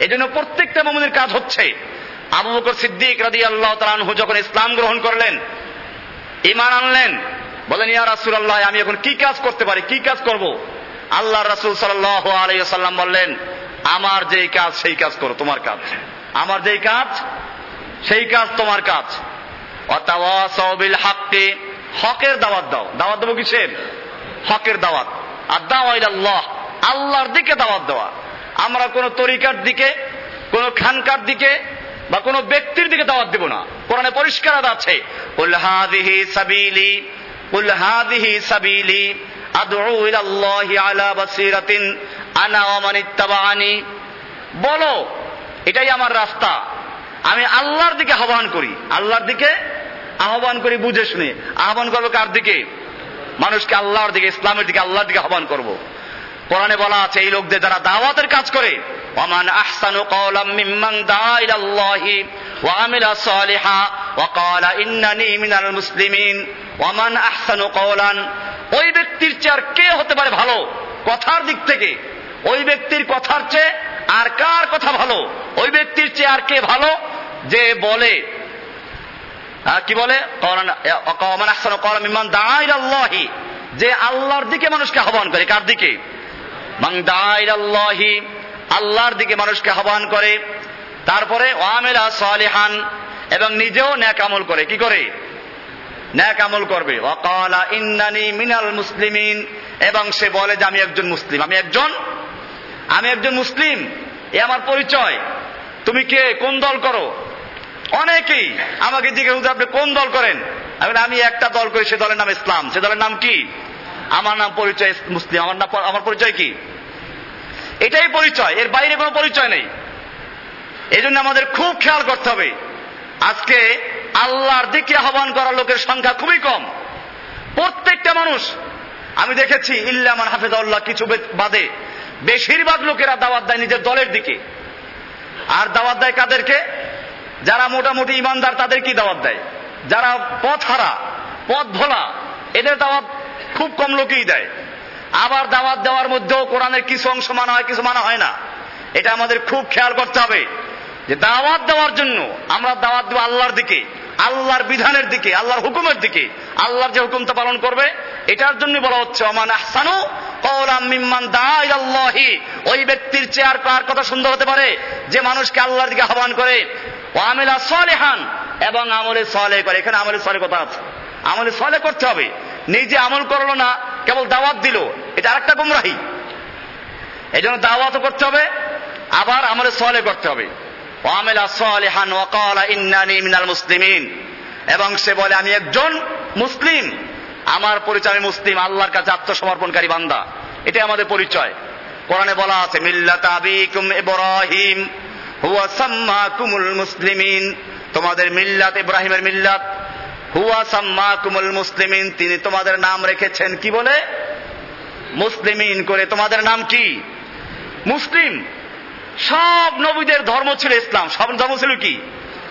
এই জন্য প্রত্যেকটা মোমনের কাজ হচ্ছে। আবু বকর সিদ্দিক রাদি আল্লাহ তালানহু যখন ইসলাম গ্রহণ করলেন ইমান আনলেন, বলেন, ইয়া রাসুল আল্লাহ আমি এখন কি কাজ করতে পারি? কি কাজ করব? আল্লাহ রাসুল সাল্লাহ আলাইসাল্লাম বললেন, আমার যেই কাজ, সেই কাজ করো, তোমার কাজ। আমার যেই কাজ, সেই কাজ তোমার কাজ। হাক্কে হকের দাওয়াত দাও। দাওয়াত দেবো কিসের? হকের দাওয়াত। আর আল্লাহ আল্লাহর দিকে দাওয়াত দেওয়া। আমরা কোন তরিকার দিকে, কোন খানকার দিকে বা কোন ব্যক্তির দিকে দাওয়াত দেব না। কোরআনে পরিষ্কার আছে, কুল সাবিলি কুল সাবিলি। আদউ ইলাল্লাহি আলা বাসিরাতিন, আনা ওয়া মান বলো, এটাই আমার রাস্তা। আমি আল্লাহর দিকে আহ্বান করি। আল্লাহর দিকে আহ্বান করি বুঝে শুনে। আহ্বান করব কার দিকে? মানুষকে আল্লাহর দিকে, ইসলামের দিকে, আল্লাহর দিকে আহ্বান করব। কোরআনে বলা আছে, এই লোকদের যারা দাওয়াতের কাজ করে ওমান আহসানু কওলাম মিম্মান দাআ ইলাল্লাহি ওয়া আমিলা সালিহা, ওয়া ক্বালা ইন্নানি মিনাল মুসলিমিন। ওয়ামান আহসানু কওলান, ওই ব্যক্তির চেয়ে আর কে হতে পারে ভালো? কথার দিক থেকে। ওই ব্যক্তির কথার চেয়ে আর কার কথা ভালো? ওই ব্যক্তির চেয়ে আর কে ভালো? যে বলে কি বলে? যে আল্লাহর দিকে মানুষকে আহ্বান করে, কার দিকে? আল্লাহি আল্লাহর দিকে মানুষকে আহ্বান করে। তারপরে ওয়ামেলা সালেহান এবং নিজেও ন্যাক আমল করে। কি করে? ন্যাক আমল করবে। ওয়াকালা, ইন্নানি মিনাল মুসলিমিন। এবং সে বলে যে, আমি একজন মুসলিম। আমি একজন? আমি একজন মুসলিম। এ আমার পরিচয়। তুমি কে? কোন দল করো? অনেকেই আমাকে জিজ্ঞেস করছে, আপনি কোন দল করেন? আমি আমি একটা দল করি, সে দলের নাম ইসলাম। সে দলের নাম কি? আমার নাম পরিচয় মুসলিম। আমার নাম আমার পরিচয় কি? এটাই পরিচয়। এর বাইরে কোনো পরিচয় নেই। এই জন্য আমাদের খুব খেয়াল করতে হবে। আজকে আল্লাহর দিকে আহ্বান করা লোকের সংখ্যা খুবই কম। প্রত্যেকটা মানুষ, আমি দেখেছি ইল্লামান হাফেজাউল্লাহ কিছু বাদে বেশিরভাগ লোকেরা দাওয়াত দেয় নিজের দলের দিকে। আর দাওয়াত দেয় কাদেরকে? যারা মোটামুটি ইমানদার, তাদের কি দাওয়াত দেয়? যারা পথ হারা, পথ ভোলা, এদের দাওয়াত খুব কম লোকেই দেয়। আবার দাওয়াত দেওয়ার মধ্যেও কোরআনের কিছু অংশ মানা হয়, কিছু মানা হয় না। এটা আমাদের খুব খেয়াল করতে হবে যে দাওয়াত দেওয়ার জন্য আমরা দাওয়াত দেবো আল্লাহর দিকে। আল্লাহর বিধানের দিকে, আল্লাহর হুকুমের দিকে, আল্লাহর যে হুকুমটা পালন করবে, এটার জন্য বলা হচ্ছে অমান আহসানু ওই ব্যক্তির চেয়ার কার কথা সুন্দর হতে পারে? যে মানুষকে আল্লাহর দিকে আহ্বান করে আমিলা সলেহান। এবং আমলে সলে করে। এখানে আমলে সলে কথা আছে। আমলে সলে করতে হবে। নিজে আমল করল না, কেবল দাওয়াত দিল, এটা আরেকটা গুমরাহি। এই জন্য দাওয়াতও করতে হবে, আবার আমলে সলে করতে হবে। মুসলিমিন এবং সে বলে, আমি একজন মুসলিম। আমার পরিচয় আমি মুসলিম, আল্লাহর কাছে আত্মসমর্পণকারী বান্দা। এটাই আমাদের পরিচয়। কোরআনে বলা আছে, মিল্লাত আবিকুম ইব্রাহিম, হুয়া সাম্মাকুমুল মুসলিমিন। তোমাদের মিল্লাত, ইব্রাহিমের মিল্লাত, হুয়া সাম্মাকুমুল মুসলিমিন। তিনি তোমাদের নাম রেখেছেন কি বলে? মুসলিমিন করে। তোমাদের নাম কি? মুসলিম। সব নবীদের ধর্ম ছিল ইসলাম। সব ধর্ম ছিল কি?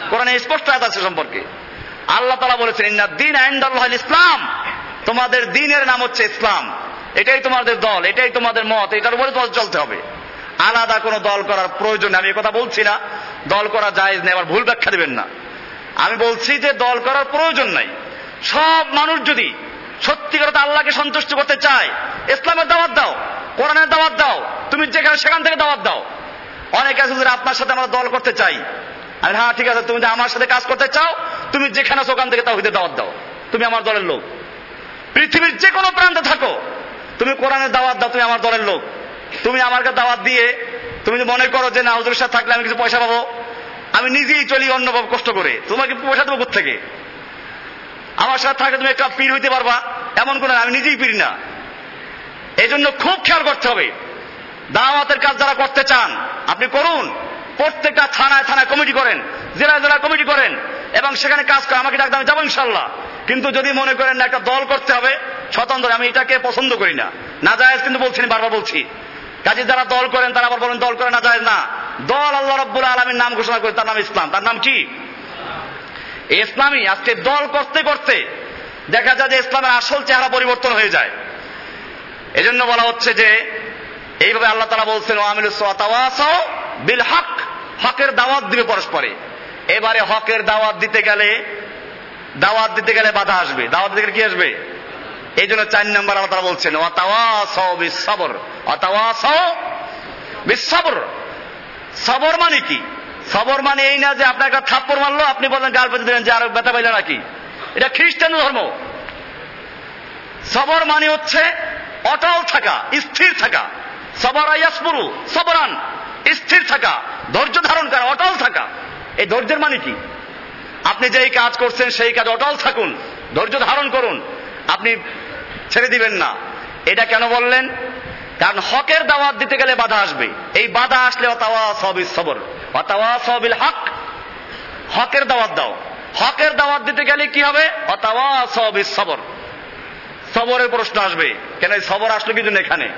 কোরআনে স্পষ্ট আয়াত আছে সম্পর্কে। আল্লাহ তালা বলেছেন, ইন্না দিন আইন্দাল্লাহ ইসলাম। তোমাদের দিনের নাম হচ্ছে ইসলাম। এটাই তোমাদের দল, এটাই তোমাদের মত, এটার উপরে দল চলতে হবে। আলাদা কোনো দল করার প্রয়োজন আমি কথা বলছি না। দল করা যায় নেই আবার ভুল ব্যাখ্যা দেবেন না। আমি বলছি যে দল করার প্রয়োজন নাই। সব মানুষ যদি সত্যিকার আল্লাহকে সন্তুষ্ট করতে চায়, ইসলামের দাওয়াত দাও, কোরআনের দাওয়াত দাও, তুমি যেখানে সেখান থেকে দাওয়াত দাও অনেক আছে আপনার সাথে আমরা দল করতে চাই। আর হ্যাঁ ঠিক আছে, তুমি আমার সাথে কাজ করতে চাও, তুমি যেখানে আছো ওখান থেকে হইতে দাওয়াত দাও। তুমি আমার দলের লোক। পৃথিবীর যে কোনো প্রান্তে থাকো। তুমি কোরআনের দাওয়াত দাও, তুমি আমার দলের লোক। তুমি আমাকে দাওয়াত দিয়ে, তুমি যদি মনে করো যে না, হুজুরের সাথে থাকলে আমি কিছু পয়সা পাবো, আমি নিজেই চলি অন্য কষ্ট করে। তোমাকে পয়সা দেবো থেকে আমার সাথে থাকলে তুমি একটা পীর হইতে পারবা। এমন কোনো আমি নিজেই পীর না। এই জন্য খুব খেয়াল করতে হবে। দাওয়াতের কাজ যারা করতে চান, আপনি করুন প্রত্যেকটা থানায় থানায় কমিটি করেন, জেলায় জেলায় কমিটি করেন, এবং সেখানে কাজ করে আমাকে ডাকতে আমি যাব ইনশাল্লাহ কিন্তু যদি মনে করেন না একটা দল করতে হবে, স্বতন্ত্র, আমি এটাকে পছন্দ করি না। না যায় কিন্তু বলছি বারবার বলছি। কাজে যারা দল করেন, তারা আবার বলেন দল করে না যায় না। দল আল্লাহ রব্বুল আলমীর নাম ঘোষণা করে, তার নাম ইসলাম। তার নাম কি? ইসলামী। আজকে দল করতে করতে দেখা যায় যে ইসলামের আসল চেহারা পরিবর্তন হয়ে যায়। এজন্য বলা হচ্ছে যে এইভাবে আল্লাহ তালা বলছেন বিল হক। হকের দাওয়াত দিবে পরস্পরে। এবারে হকের দাওয়াত দিতে গেলে, দাওয়াত দিতে গেলে বাধা আসবে। দাওয়াত দিতে গেলে কি আসবে? এই জন্য চার নম্বর আল্লাহ তালা বলছেন অতাওয়াসাও বিসবর সবর। মানে কি? সবর মানে এই না যে আপনার একটা থাপ্পড় মারলো, আপনি বলেন গাল পেতে দিলেন যে, আরও ব্যথা পাইলে নাকি? এটা খ্রিস্টান ধর্ম। সবর মানে হচ্ছে অটল থাকা, স্থির থাকা। সবর আয়াসপুরু সবরান, স্থির থাকা, ধৈর্য ধারণ করা, অটল থাকা। এই ধৈর্যের মানে কি? আপনি যেই কাজ করছেন, সেই কাজ অটল থাকুন, ধৈর্য ধারণ করুন। আপনি ছেড়ে দিবেন না। এটা কেন বললেন? কারণ হকের দাওয়াত দিতে গেলে বাধা আসবে। এই বাধা আসলে অতাওয়া সবিল সবর। অতাওয়া সবিল হক। হকের দাওয়াত দাও। হকের দাওয়াত দিতে গেলে কি হবে? অতাওয়া সবিল সবর। সবরের প্রশ্ন আসবে। কেন এই সবর আসলো কি জন্য এখানে?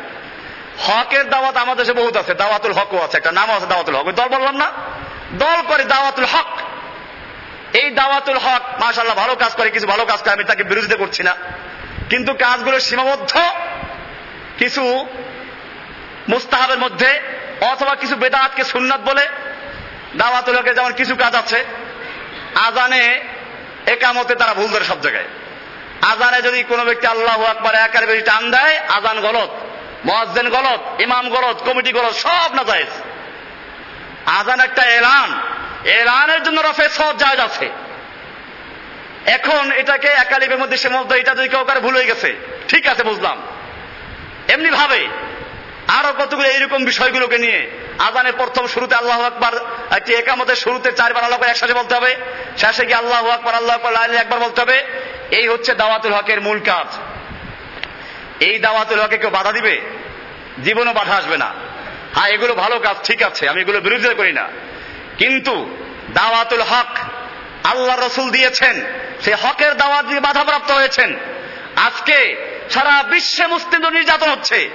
হকের দাওয়াত আমাদের দেশে বহুত আছে, দাওয়াতুল হকও আছে, একটা নাম আছে দাওয়াতুল হক। দল বললাম না? দল করে দাওয়াতুল হক। এই দাওয়াতুল হক মাশাল্লাহ ভালো কাজ করে, কিছু ভালো কাজ করে আমি তাকে বিরোধিতা করছি না। কিন্তু কাজগুলো সীমাবদ্ধ। কিছু মুস্তাহাবের মধ্যে, অথবা কিছু বেদাতকে সুন্নাত বলে, দাওয়াতুল হকের যেমন কিছু কাজ আছে, আজানে একামতে তারা ভুল ধরে সব জায়গায়। আজানে যদি কোনো ব্যক্তি আল্লাহ আকবার একার বেশি টান দেয়, আজান গলত। মহাজেন গলত, ইমাম গলত, কমিটি গলত, সব না যায় আজান একটা এলান। এলানের জন্য রফে সব জায়জ আছে। এখন এটাকে একালিপের মধ্যে সে মধ্যে এটা যদি কেউ কারও ভুল হয়ে গেছে, ঠিক আছে, বুঝলাম। এমনি ভাবে আরও কতগুলো এইরকম বিষয়গুলোকে নিয়ে আজানের প্রথম শুরুতে আল্লাহ আকবার, একটি একামতের শুরুতে চারবার আল্লাহ একসাথে বলতে হবে, শেষে গিয়ে আল্লাহ আকবার আল্লাহ আকবার একবার বলতে হবে। এই হচ্ছে দাওয়াতুল হকের মূল কাজ। এই দাওয়াতুল হকে কেউ বাধা দিবে? জীবনও বাধা আসবে না। হ্যাঁ এগুলো ভালো কাজ, ঠিক আছে, আমি এগুলো বিরোধিতা করি না। কিন্তু দাওয়াতুল হক আল্লাহ রসুল দিয়েছেন সে হকের দাওয়াত দিয়ে বাধাপ্রাপ্ত হয়েছেন। আজকে সারা বিশ্বে মুসলিমদের নির্যাতন হচ্ছে,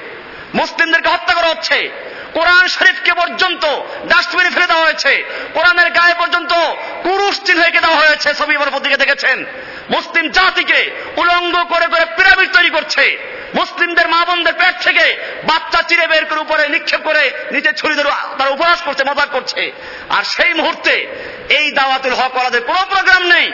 মুসলিমদেরকে হত্যা করা হচ্ছে। কোরআন শরীফকে পর্যন্ত ডাস্টবিনে ফেলে দেওয়া হয়েছে। কোরআনের গায়ে পর্যন্ত কুরুশ এঁকে দেওয়া হয়েছে, ছবি পত্রিকা দেখেছেন। মুসলিম জাতিকে উলঙ্গ করে করে পিরামিড তৈরি করছে। মুসলিমদের মা বোনদের পেট থেকে বাচ্চা চিরে বের করে উপরে নিক্ষেপ করে নিচে ছুরি ধরে তারা উপহাস করছে, মজাক করছে। আর সেই মুহূর্তে এই দাওয়াতুল হক ওয়ালাদের কোনো প্রোগ্রাম নেই।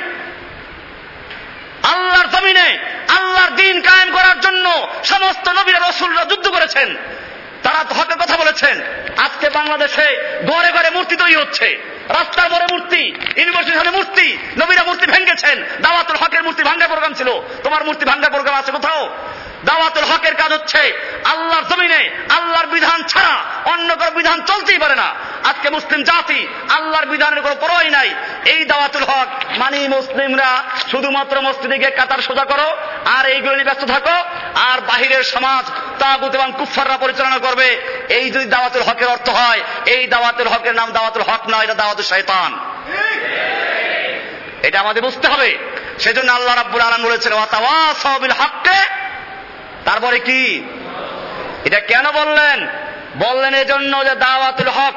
আল্লাহর জমিনে আল্লাহর দিন কায়েম করার জন্য সমস্ত নবীরা, রসুলরা যুদ্ধ করেছেন। তারা হকের কথা বলেছেন। আজকে বাংলাদেশে ঘরে ঘরে মূর্তি তৈরি হচ্ছে। রাস্তার মোড়ে মূর্তি, ইউনিভার্সিটির সামনে মূর্তি, নবীরা মূর্তি ভেঙেছেন। দাওয়াতুল হকের মূর্তি ভাঙ্গা প্রোগ্রাম ছিল। তোমার মূর্তি ভাঙ্গা প্রোগ্রাম আছে কোথাও? দাওয়াতুল হকের কাজ হচ্ছে আল্লাহর জমিনে, আল্লাহর বিধান ছাড়া অন্য কোনো বিধান চলতেই পারে না। আজকে মুসলিম জাতি আল্লাহর বিধানের কোনো পরোয়াই নাই। এই দাওয়াতুল হক মানে মুসলিমরা শুধুমাত্র মসজিদে গিয়ে কাতার সোজা করো, আর এইগুলো নিয়ে ব্যস্ত থাকো, আর বাহিরের সমাজ, তাগুত এবং কুফাররা পরিচালনা করবে। এই যদি দাওয়াতুল হকের অর্থ হয়, এই দাওয়াতুল হকের নাম দাওয়াতুল হক নয়, এটা দাওয়াতুল শয়তান। এটা আমাদের বুঝতে হবে। সেজন্য আল্লাহ রাব্বুল আলম বলেছেন ওয়াতাওয়াসাবিল হককে তারপরে কি? এটা কেন বললেন? বললেন এজন্য যে দাওয়াতুল হক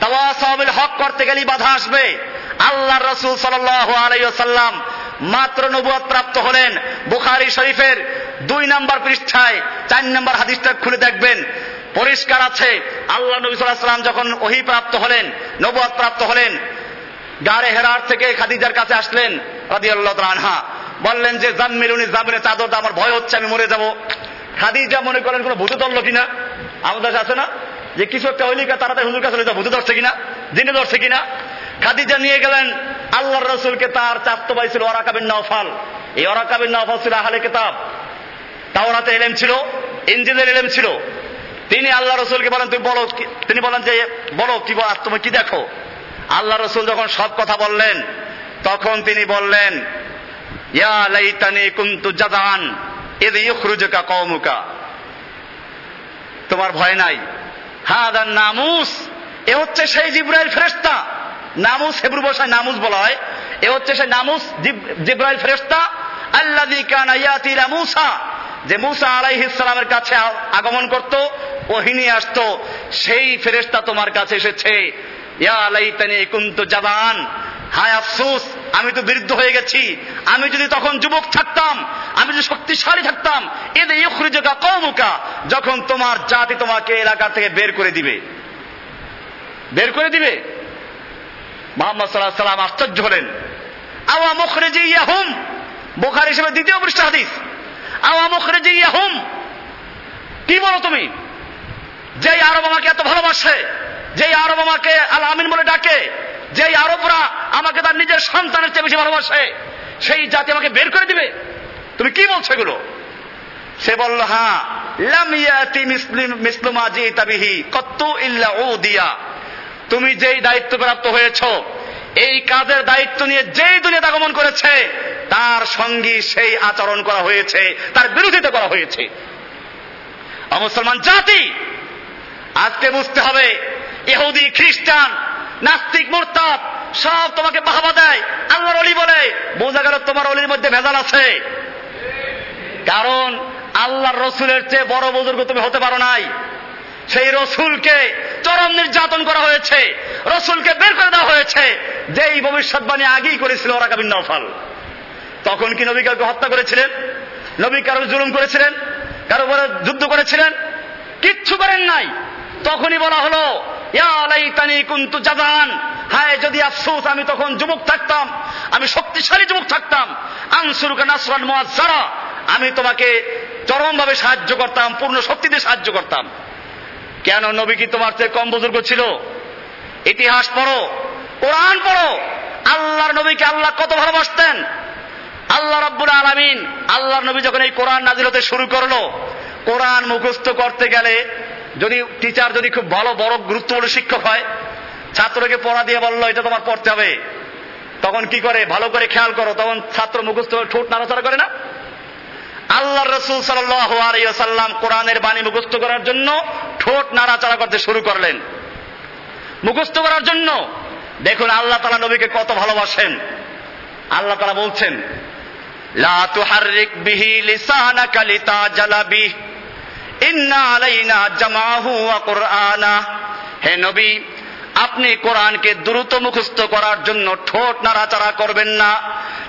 তাওয়াসাবিল হক করতে গেলেই বাধা আসবে। আল্লাহ রসুল সাল্লাহ আলাইসাল্লাম মাত্র নবুয়াত প্রাপ্ত হলেন বুখারি শরীফের দুই নম্বর পৃষ্ঠায়, চার নম্বর হাদিসটা খুলে দেখবেন। পরিষ্কার আছে, আল্লাহ নবী সাল্লাম যখন ওহি প্রাপ্ত হলেন নবুয়াত প্রাপ্ত হলেন গাড়ে হেরার থেকে খাদিজার কাছে আসলেন রাদি আল্লাহ আনহা। বললেন যে, জানমিলুনি জামিনে চাদর আমার ভয় হচ্ছে, আমি মরে যাব। খাদিজা মনে করেন কোনো ভূত ধরলো কিনা? আমাদের কাছে আছে না? যে কিছু একটা হইলিকা তাড়াতাড়ি হুজুর কাছে ভূত ধরছে কিনা? জিনে ধরছে কিনা? খাদিজা নিয়ে গেলেন আল্লাহ রসুলকে তার চাত্ত ভাই ছিল অরাকাবিন নওফাল। এই অরাকাবিন নওফাল ছিল আহলে কিতাব। তাওরাতে এলেম ছিল ইঞ্জিনের এলেম ছিল। তিনি আল্লাহ রসুলকে বলেন, তুমি বলো তিনি বলেন যে, বলো কি তুমি কি দেখো? আল্লাহ রসুল যখন সব কথা বললেন, তখন তিনি বললেন, ইয়া লাইতানি কুন্তু জাদান। এদ ইখরুজুকা তোমার ভয় নাই। হাদান নামুস। এ হচ্ছে সেই জিব্রাইল ফেরেশতা। নামুস হেব্রু ভাষায় নামুস বলা হয়। এ হচ্ছে সেই নামুস জিব্রাইল ফেরেশতা। আল্লাযী কানা ইয়াতি যে মুসা আলাইহিস সালামের কাছে আগমন করত ওহী নিয়ে আসতো। সেই ফেরেশতা তোমার কাছে এসেছে। ইয়া লাইতানি কুনতু জাবান। হায় আফসোস, আমি তো বৃদ্ধ হয়ে গেছি। আমি যদি তখন যুবক থাকতাম, আমি যদি শক্তিশালী থাকতাম। এদের ইখরিজুকা কওমুকা, যখন তোমার জাতি তোমাকে এলাকা থেকে বের করে দিবে। বের করে দিবে? মোহাম্মদ সাল্লাহ সাল্লাম আশ্চর্য হলেন। আওয়া মুখরেজি ইয়াহুম বোখার হিসেবে দ্বিতীয় পৃষ্ঠা হাদিস। আওয়া মুখরেজি ইয়াহুম কি বলো তুমি? যে আরব আমাকে এত ভালোবাসে, যেই আরব আমাকে আল আমিন বলে ডাকে, যেই আরবরা আমাকে তার নিজের সন্তানের চেয়ে বেশি ভালোবাসে, সেই জাতি আমাকে বের করে দিবে? তুমি কি বলছো এগুলো? সে বলল হ্যাঁ তুমি যেই দায়িত্ব প্রাপ্ত হয়েছ, এই কাজের দায়িত্ব নিয়ে যেই দুনিয়াতে আগমন করেছে, তার সঙ্গী সেই আচরণ করা হয়েছে, তার বিরোধিতা করা হয়েছে। অমুসলমান জাতি, আজকে বুঝতে হবে, ইহুদি, খ্রিস্টান, নাস্তিক, মোরতাদ, সব তোমাকে বাহাবা দেয়, আল্লাহর অলি বলে। বোঝা গেল তোমার অলির মধ্যে ভেজাল আছে। কারণ আল্লাহর রসুলের চেয়ে বড় বুজুর্গ তুমি হতে পারো নাই। সেই রসুলকে চরম নির্যাতন করা হয়েছে, রসুলকে বের করে দেওয়া হয়েছে, যেই ভবিষ্যৎবাণী আগেই করেছিল ওরা কাবিন নফল তখন কি নবী কাউকে হত্যা করেছিলেন? নবী কারও জুলুম করেছিলেন? কারও উপরে যুদ্ধ করেছিলেন? কিচ্ছু করেন নাই। তখনই বলা হলো কুনতু জাদান হায়, যদি আফসোস, আমি তখন যুবক থাকতাম, আমি শক্তিশালী যুবক থাকতাম। আনসুরুকা নাসরান মুআজ্জারা। আমি তোমাকে চরমভাবে সাহায্য করতাম, পূর্ণ শক্তিতে সাহায্য করতাম। কেন নবী কি তোমার চেয়ে কম বুজুর্গ ছিল? ইতিহাস পড়ো, কোরআন পড়ো। আল্লাহর নবীকে আল্লাহ কত ভালোবাসতেন। আল্লাহ রাব্বুল আলামিন, আল্লাহর নবী যখন এই কোরআন নাজিল হতে শুরু করল, কোরআন মুখস্থ করতে গেলে যদি টিচার যদি খুব ভালো, বড়, গুরুত্বপূর্ণ শিক্ষক হয়, ছাত্রকে পড়া দিয়ে বলল, এটা তোমার পড়তে হবে। তখন কি করে? ভালো করে খেয়াল করো, তখন ছাত্র মুখস্থ ঠোঁট নাড়াচাড়া করে না? আল্লাহ রসুল সাল্লাম কোরআনের বাণী মুখস্থ করার জন্য ঠোঁট নাড়াচাড়া করতে শুরু করলেন। মুখস্থ করার জন্য দেখুন আল্লাহ তালা নবীকে কত ভালোবাসেন। আল্লাহ তালা বলছেন হে নবী আপনি কোরআনকে দ্রুত মুখস্থ করার জন্য ঠোঁট নাড়াচাড়া করবেন না।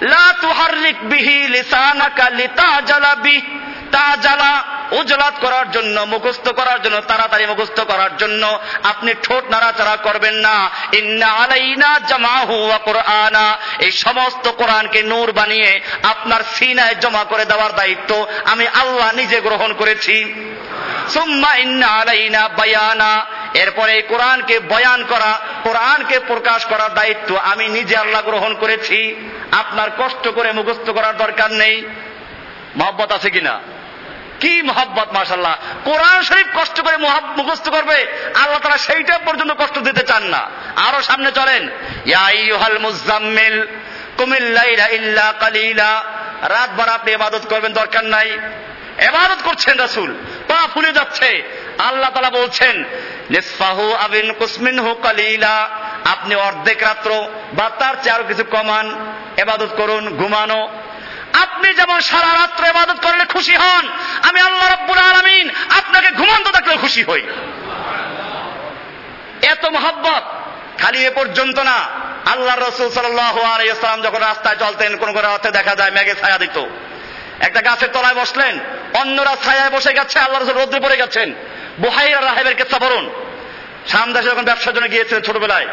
লা তুহাররিক বিহি লিসানাকা লিতাজালা বিহ। তাজালা উজলাত করার জন্য, মুখস্থ করার জন্য, তাড়াতাড়ি মুখস্থ করার জন্য আপনি ঠোঁট নাড়াচাড়া করবেন না। ইন্না আলাইনা জামাহু কুরআনা। এই সমস্ত কোরআনকে নূর বানিয়ে আপনার সিনায় জমা করে দেওয়ার দায়িত্ব আমি আল্লাহ নিজে গ্রহণ করেছি। সুম্মা ইন্না আলাইনা বায়ানা। এরপরে এই কোরআনকে বয়ান করা, কোরআনকে প্রকাশ করার দায়িত্ব আমি নিজে আল্লাহ গ্রহণ করেছি। আপনার কষ্ট করে মুখস্থ করার দরকার নেই। মহব্বত আছে কিনা? কি মহব্বত মাসাল্লাহ কোরআন শরীফ কষ্ট করে মুখস্থ করবে, আল্লাহ তারা সেইটা পর্যন্ত কষ্ট দিতে চান না। আরও সামনে চলেন। মুজাম্মিল কুমিল লাইলা ইল্লা কালিলা। রাত ভর আপনি ইবাদত করবেন, দরকার নাই। এবাদত করছেন রাসুল, পা ফুলে যাচ্ছে। আল্লাহ তালা বলছেন, নিসফাহু আবিন কুসমিনহু কালিলা। আপনি অর্ধেক রাত্র বা তার চেয়ে আরও কিছু কমান এবাদত করুন, ঘুমানো। আপনি যেমন সারা রাত্র এবাদত করলে খুশি হন, আমি আল্লাহ রব্বুল আলামিন আপনাকে ঘুমন্ত থাকলে খুশি হই। এত মহাব্বত, খালি এ পর্যন্ত না আল্লাহ রসুল সাল্লাম যখন রাস্তায় চলতেন, কোন কোনো রাতে দেখা যায় মেঘে ছায়া দিত। একটা গাছের তলায় বসলেন, অন্যরা ছায়ায় বসে গেছে আল্লাহ রসুল রোদ্রে পড়ে গেছেন। বুহাইরা রাহেবের কেসা বলুন সামদাসে যখন ব্যবসার জন্য গিয়েছিলেন ছোটবেলায়,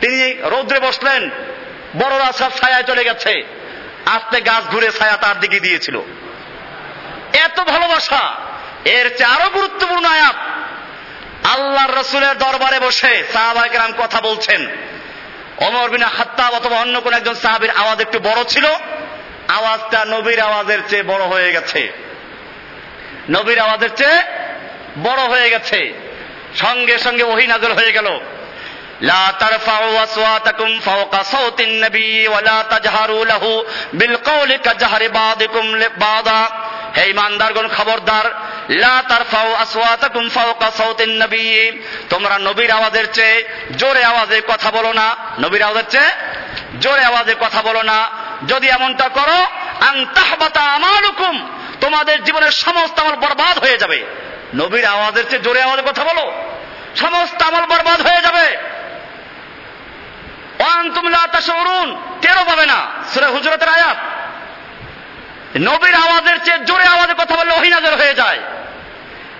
তিনি রৌদ্রে বসলেন, বড়রা সব ছায়ায় চলে গেছে। আস্তে গাছ ঘুরে ছায়া তার দিকে দিয়েছিল। এত ভালোবাসা, এর চেয়ে আরও গুরুত্বপূর্ণ আয়াত। আল্লাহর রসুলের দরবারে বসে সাহাবাহাম কথা বলছেন। অমর বিনা হাত্তাব অথবা অন্য কোন একজন সাহাবির আওয়াজ একটু বড় ছিল। আওয়াজটা নবীর আওয়াজের চেয়ে বড় হয়ে গেছে। নবীর আওয়াজের চেয়ে বড় হয়ে গেছে। সঙ্গে সঙ্গে ওহি নাজল হয়ে গেল। لا ترفعوا أصواتكم فوق صوت النبي ولا تجهروا له بالقول كجهر بعضكم لبعضا হে ইমানদারগণ খবরদার লা তারফাউ আসওয়াতাকুম ফাওকা সাউতিন নবী তোমরা নবীর আওয়াজের চেয়ে জোরে আওয়াজে কথা বলো না নবীর আওয়াজের চেয়ে জোরে আওয়াজে কথা বলো না যদি এমনটা করো আন তাহবাতা আমালুকুম তোমাদের জীবনের সমস্ত আমল বরবাদ হয়ে যাবে নবীর আওয়াজের চেয়ে জোরে আওয়াজে কথা বলো সমস্ত আমল বরবাদ হয়ে যাবে টেরও পাবে না? সূরা হুজুরাতের আয়াত। নবীর আওয়াজের চেয়ে জোরে আওয়াজে কথা বললে ওহিনাজের হয়ে যায়।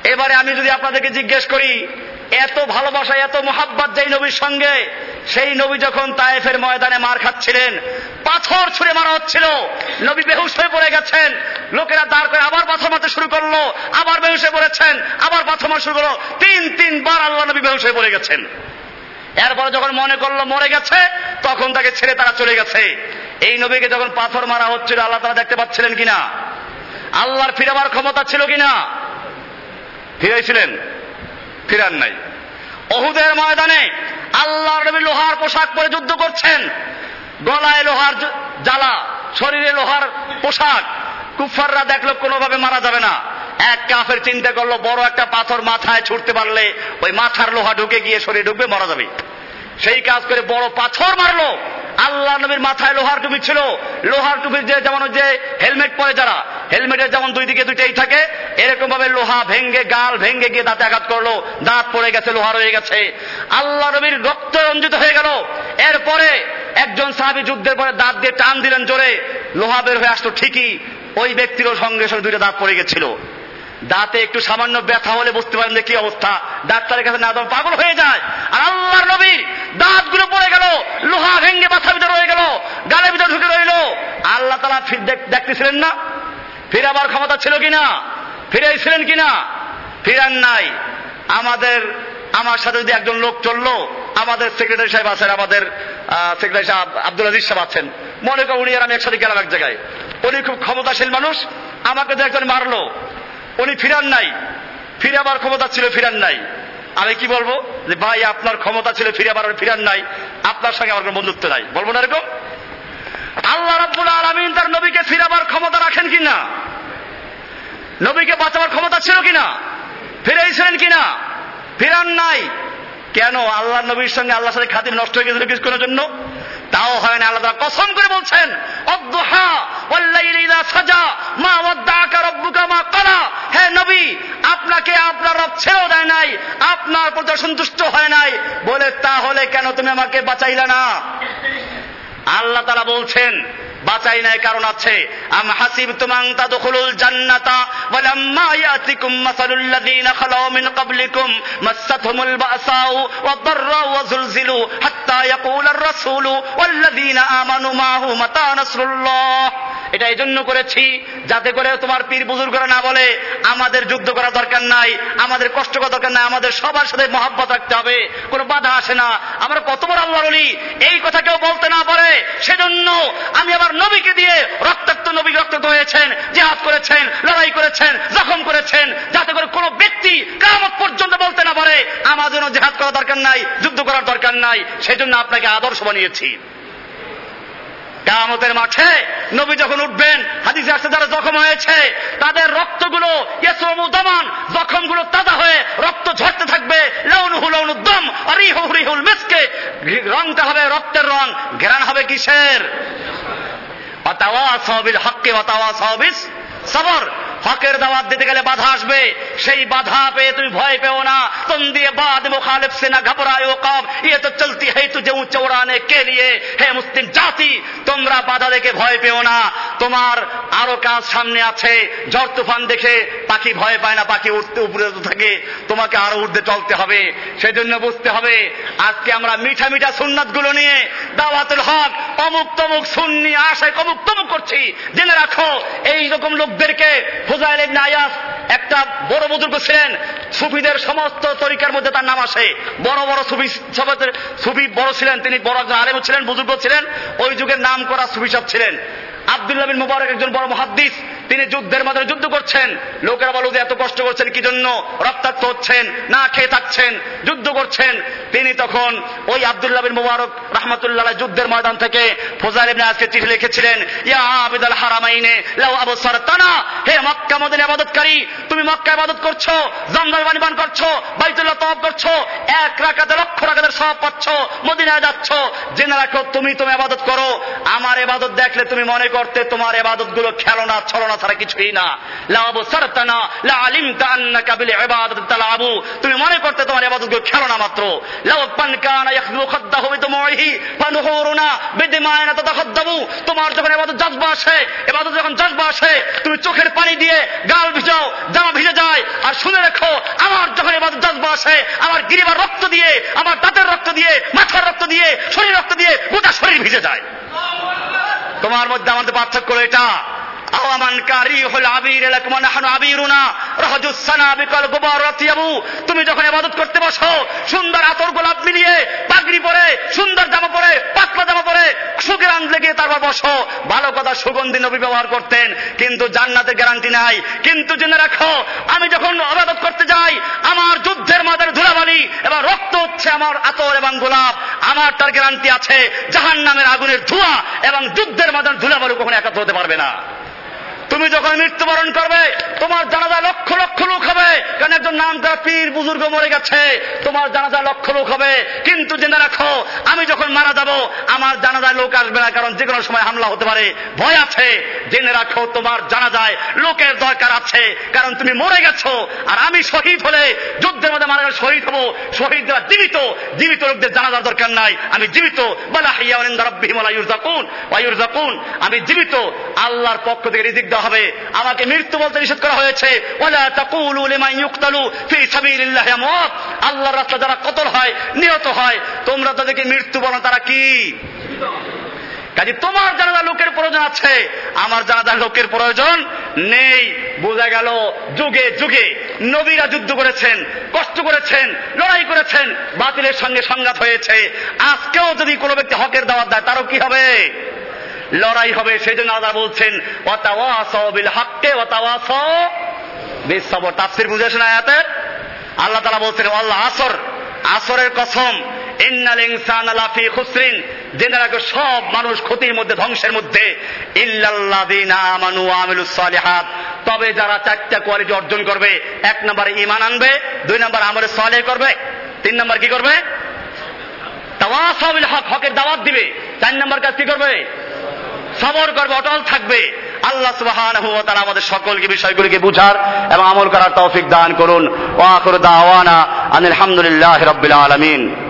এবারে আমি যদি আপনাদেরকে জিজ্ঞেস করি, এত ভালোবাসা, এত মোহাব্বত যেই নবীর সঙ্গে, সেই নবী যখন তায়েফের ময়দানে মার খাচ্ছিলেন, পাথর ছুঁড়ে মারা হচ্ছিল, নবী বেহুশ হয়ে পড়ে গেছেন, লোকেরা দাঁড় করে আবার পাথর মারতে শুরু করল, আবার বেহুশ হয়ে পড়েছেন, আবার পাথর মারা শুরু করল, তিন, তিনবার আল্লাহ নবী বেহুশ হয়ে পড়ে গেছেন। এরপরে যখন মনে করল মরে গেছে, তখন তাকে ছেড়ে তারা চলে গেছে। এই নবীকে যখন পাথর মারা হচ্ছিল, আল্লাহ তারা দেখতে পাচ্ছিলেন কিনা? আল্লাহর ফিরাবার ক্ষমতা ছিল কিনা? ফিরেছিলেন ফিরান নাই। অহুদের ময়দানে আল্লাহ নবী লোহার পোশাক পরে যুদ্ধ করছেন। গলায় লোহার জ্বালা, শরীরে লোহার পোশাক। কুফাররা দেখল কোনোভাবে মারা যাবে না। এক কাফের চিন্তা করল, বড় একটা পাথর মাথায় ছুটতে পারলে ওই মাথার লোহা ঢুকে গিয়ে শরীরে ঢুকবে, মারা যাবে। সেই কাজ করে বড় পাথর মারলো। আল্লাহ নবীর মাথায় লোহার টুপি ছিল। লোহার টুপির যে যেমন যে হেলমেট পরে যারা, হেলমেটের যেমন দুই দিকে দুইটাই থাকে এরকম ভাবে লোহা ভেঙ্গে গাল ভেঙ্গে গিয়ে দাঁতে আঘাত করল। দাঁত পড়ে গেছে লোহার হয়ে গেছে। আল্লাহ নবীর রক্ত রঞ্জিত হয়ে গেল। এরপরে একজন সাহাবী যুদ্ধের পরে দাঁত দিয়ে টান দিলেন জোরে। লোহা বের হয়ে আসতো ঠিকই। ওই ব্যক্তিরও সঙ্গে সঙ্গে দুইটা দাঁত পড়ে গেছিল। দাঁতে একটু সামান্য ব্যথা হলে বুঝতে পারেন যে কি অবস্থা। ডাক্তারের কাছে না পাগল হয়ে যায়। আর আল্লাহর নবীর দাঁতগুলো পড়ে গেল, লোহা ভেঙে মাথার ভিতরে রয়ে গেল, গালের ভিতরে ঢুকে রইল। আল্লাহ তালা দেখতেছিলেন না? ফিরাবার ক্ষমতা ছিল কিনা? ফিরেছিলেন কিনা? ফিরান নাই। আমাদের আমার সাথে যদি একজন লোক চলল, আমাদের সেক্রেটারি সাহেব আছেন, আমাদের সেক্রেটারি সাহেব আব্দুল আজিজ সাহেব আছেন। মনে করেন উনি আর আমি একসাথে গেলাম এক জায়গায়। উনি খুব ক্ষমতাশীল মানুষ, আমাকে তো একজন মারলো। উনি ফিরান নাই। ফিরে আবার ক্ষমতা ছিল, ফিরান নাই। আমি কি বলব? যে ভাই, আপনার ক্ষমতা ছিল ফিরে আবার ফিরান নাই। আপনার সঙ্গে আমার কোনো বন্ধুত্ব নাই। বলব না এরকম? আল্লাহ রাব্বুল আলামিন তার নবীকে ফিরাবার ক্ষমতা রাখেন কিনা? নবীকে বাঁচাবার ক্ষমতা ছিল কিনা? ফিরেছিলেন কিনা? ফিরান নাই। কেন আল্লাহ নবীর সঙ্গে আল্লাহর সাথে খাতির নষ্ট হয়ে গেছিল কিছুক্ষণের জন্য? তাও হয় না, আল্লাহ কসম করে বলছেন সাজা, মা মা ক্বালা হে নবী, আপনাকে আপনার রব ছেড়েও দেয় নাই, আপনার প্রতি সন্তুষ্ট হয় নাই। বলে, তাহলে কেন তুমি আমাকে বাঁচাইলা না? আল্লাহ তারা বলছেন বাঁচাই নাই কারণ আছে। আম আন তাদখুলুল জান্নাতা মিন ক্বাবলিকুম মাসাতহুমুল বাসাউ ওয়াদ-দাররাউ ওয়া যুলজিলু হাত্তা রাসূলু আমানু মাহু মাতা নাসরুল্লাহ। এটা এই জন্য করেছি যাতে করে তোমার পীর বুজুর্গরা না বলে, আমাদের যুদ্ধ করা দরকার নাই, আমাদের কষ্ট করা দরকার নাই, আমাদের সবার সাথে মহাব্বত রাখতে হবে। কোনো বাধা আসে না। আমরা কত বড় আল্লাহর এই কথা কেউ বলতে না পারে। সেজন্য আমি আবার নবীকে দিয়ে রক্তাক্ত নবী রক্তাক্ত হয়েছেন, জেহাদ করেছেন, লড়াই করেছেন, জখম করেছেন, যাতে করে কোনো ব্যক্তি কামত পর্যন্ত বলতে না পারে, আমার জন্য জেহাদ করার দরকার নাই, যুদ্ধ করার দরকার নাই, সেজন্য আপনাকে আদর্শ বানিয়েছি। কামতের মাঠে নবী যখন উঠবেন, হাদিসে আসছে যারা জখম হয়েছে, তাদের রক্তগুলো দমান, জখমগুলো তাজা হয়ে রক্ত ঝরতে থাকবে, লাউনুহু লাউনুদ্দম আরিহু রিহুল মিসকে, রংটা হবে রক্তের রং ঘেরান হবে কিসের? ওয়াতাওয়াসাউ বিল হককে অতাওয়া বিস সবর। হকের দাওয়াত দিতে গেলে বাধা আসবে। সেই বাধা পেয়ে তুমি ভয় পেও না। তুম দিয়ে বাদ মুখালিফ সে না ঘবরায় ও কব ইয়ে তো চলতি হে তুঝে চৌড়ানে কে নিয়ে? হে মুসলিম জাতি, তোমরা বাধা দেখে ভয় পেও না। তোমার আরও কাজ সামনে আছে। ঝড় তুফান দেখে পাখি ভয় পায় না, পাখি উঠতে উপরে থাকে। তোমাকে আরও উঠতে চলতে হবে। সেজন্য বুঝতে হবে, আজকে আমরা মিঠা মিঠা সুন্নাতগুলো নিয়ে দাওয়াতুল হক, অমুক তমুক সুন্নি আশায় অমুক তমুক করছি। জেনে রাখো, এই রকম লোকদেরকে ফুজাইল ইবনে আয়াস একটা বড় বুজুর্গ ছিলেন। সুফিদের সমস্ত তরিকার মধ্যে তার নাম আসে। বড় বড় সুফি সুফি বড় ছিলেন, তিনি বড় একজন আলেম ছিলেন, বুজুর্গ ছিলেন। ওই যুগের নাম করা সুফি সব ছিলেন। আব্দুল্লাহ মুবারক একজন বড় মহাদ্দিস। তিনি যুদ্ধের মাধ্যমে যুদ্ধ করছেন। লোকেরা বলো যে এত কষ্ট করছেন, কি জন্য? রক্তাক্ত হচ্ছেন, না খেয়ে থাকছেন, যুদ্ধ করছেন। তিনি তখন ওই আব্দুল্লাহ বিন মুবারক রহমতুল্লাহ যুদ্ধের ময়দান থেকে ফোজার ইবনে আজকে চিঠি লিখেছিলেন, ইয়া আবিদাল হারামাইনে, লাউ আবসার তানা হে মক্কা মদিনা ইবাদতকারী তুমি মক্কা ইবাদত করছ, জঙ্গল পানি পান করছ, বাইতুল্লাহ তওয়াব করছ, এক রাকাতে লক্ষ রাকাতের সওয়াব পাচ্ছ, মদিনায় যাচ্ছ। জেনে রাখো, তুমি তুমি ইবাদত করো। আমার ইবাদত দেখলে তুমি মনে করতে তোমার ইবাদতগুলো খেলনা, ছলনা ছাড়া কিছুই না। লাবু সারতানা লা আলিমতা আন্নাকা বিল ইবাদাতি তালাবু। তুমি মনে করতে তোমার ইবাদতগুলো খেলনা মাত্র। লাউ পান কানা ইয়াখদু খাদ্দাহু বিদমুহি ফানুহুরুনা বিদিমায়না তাতাখাদ্দাবু। তোমার যখন ইবাদত জজবা আসে ইবাদত যখন জজবা আসে, তুমি চোখের পানি দিয়ে গাল ভিজাও জামা ভিজে যায়। আর শুনে রেখো আমার যখন ইবাদত জজবা আসে আমার গিরিবার রক্ত দিয়ে আমার দাঁতের রক্ত দিয়ে, মাথার রক্ত দিয়ে শরীর রক্ত দিয়ে গোটা শরীর ভিজে যায়। তোমার মধ্যে আমাদের পার্থক্য এটা। তুমি যখন ইবাদত করতে বসো, সুন্দর আতর গোলাপ মিলিয়ে পাগড়ি পরে, সুন্দর জামা পরে, পাতলা জামা পরে সুগ্রান লেগে তারপর বসো। ভালো কথা সুগন্ধি নবী ব্যবহার করতেন, কিন্তু জান্নাতের গ্যারান্টি নাই। কিন্তু জেনে রাখো, আমি যখন আবাদত করতে যাই, আমার যুদ্ধের মাঝে ধুলাবালি এবং রক্ত হচ্ছে আমার আতর এবং গোলাপ। আমার তার গ্যারান্টি আছে জাহান নামের আগুনের ধোঁয়া এবং যুদ্ধের মাঝে ধুলাবালি কখনো একাত্র হতে পারবে না। তুমি যখন মৃত্যুবরণ করবে, তোমার জানাজা লক্ষ লক্ষ লোক হবে। কারণ একজন নাম করা পীর বুজুর্গ মরে গেছে? তোমার জানাজা লক্ষ লোক হবে। কিন্তু জেনে রাখো, আমি যখন মারা যাব, আমার জানাজায় লোক আসবে না, কারণ যে কোনো সময় হামলা হতে পারে। ভয় আছে। জেনে রাখো, তোমার জানাজায় লোকের দরকার আছে। কারণ তুমি মরে গেছো, আর আমি শহীদ হলে, যুদ্ধের মধ্যে মারা গেলে শহীদ হব। শহীদরা জীবিত জীবিত লোকদের জানাজার দরকার নাই। আমি জীবিত। বলা হাইয়া রব্বিহিম ওয়া ইউরজাকুন। ওয়া আমি জীবিত। আল্লাহর পক্ষ থেকে রিজিক দেওয়া হবে। আমাকে মৃত্যু বলতে নিষেধ করা হয়েছে। আল্লাহর রাস্তা যারা কতল হয়, নিহত হয়, তোমরা তাদেরকে মৃত্যু বলো, তারা কি? কাজে তোমার জানাজা লোকের প্রয়োজন আছে। আমার জানাজা লোকের প্রয়োজন নেই। বোঝা গেল যুগে যুগে নবীরা যুদ্ধ করেছেন, কষ্ট করেছেন, লড়াই করেছেন, বাতিলের সঙ্গে সংঘাত হয়েছে। আজকেও যদি কোনো ব্যক্তি হকের দাওয়াত দেয়, তারও কি হবে? লড়াই হবে সেই জন্য আল্লাহ বলছেন তাফসির বুঝেছেন আয়াতের? আল্লাহ তালা বলছেন আল্লাহ আসর, আসরের কসম লাফি খুসরিন। সব মানুষ ক্ষতির মধ্যে, ধ্বংসের মধ্যে। আমানু তবে যারা চারটা কোয়ালিটি অর্জন করবে, এক নম্বরে ঈমান আনবে, দুই নম্বর আমলে সালেহ করবে, তিন নম্বর কি করবে? হক হকের দাওয়াত দিবে। চার নম্বর কাজ কি করবে? সবর করবে, অটল থাকবে। আল্লাহ সুবাহান তারা আমাদের সকলকে বিষয়গুলিকে বুঝার এবং আমল করার তৌফিক দান করুন। ওয়া আখিরু দাওয়ানা আনিল হামদুলিল্লাহ রবিল আলামিন।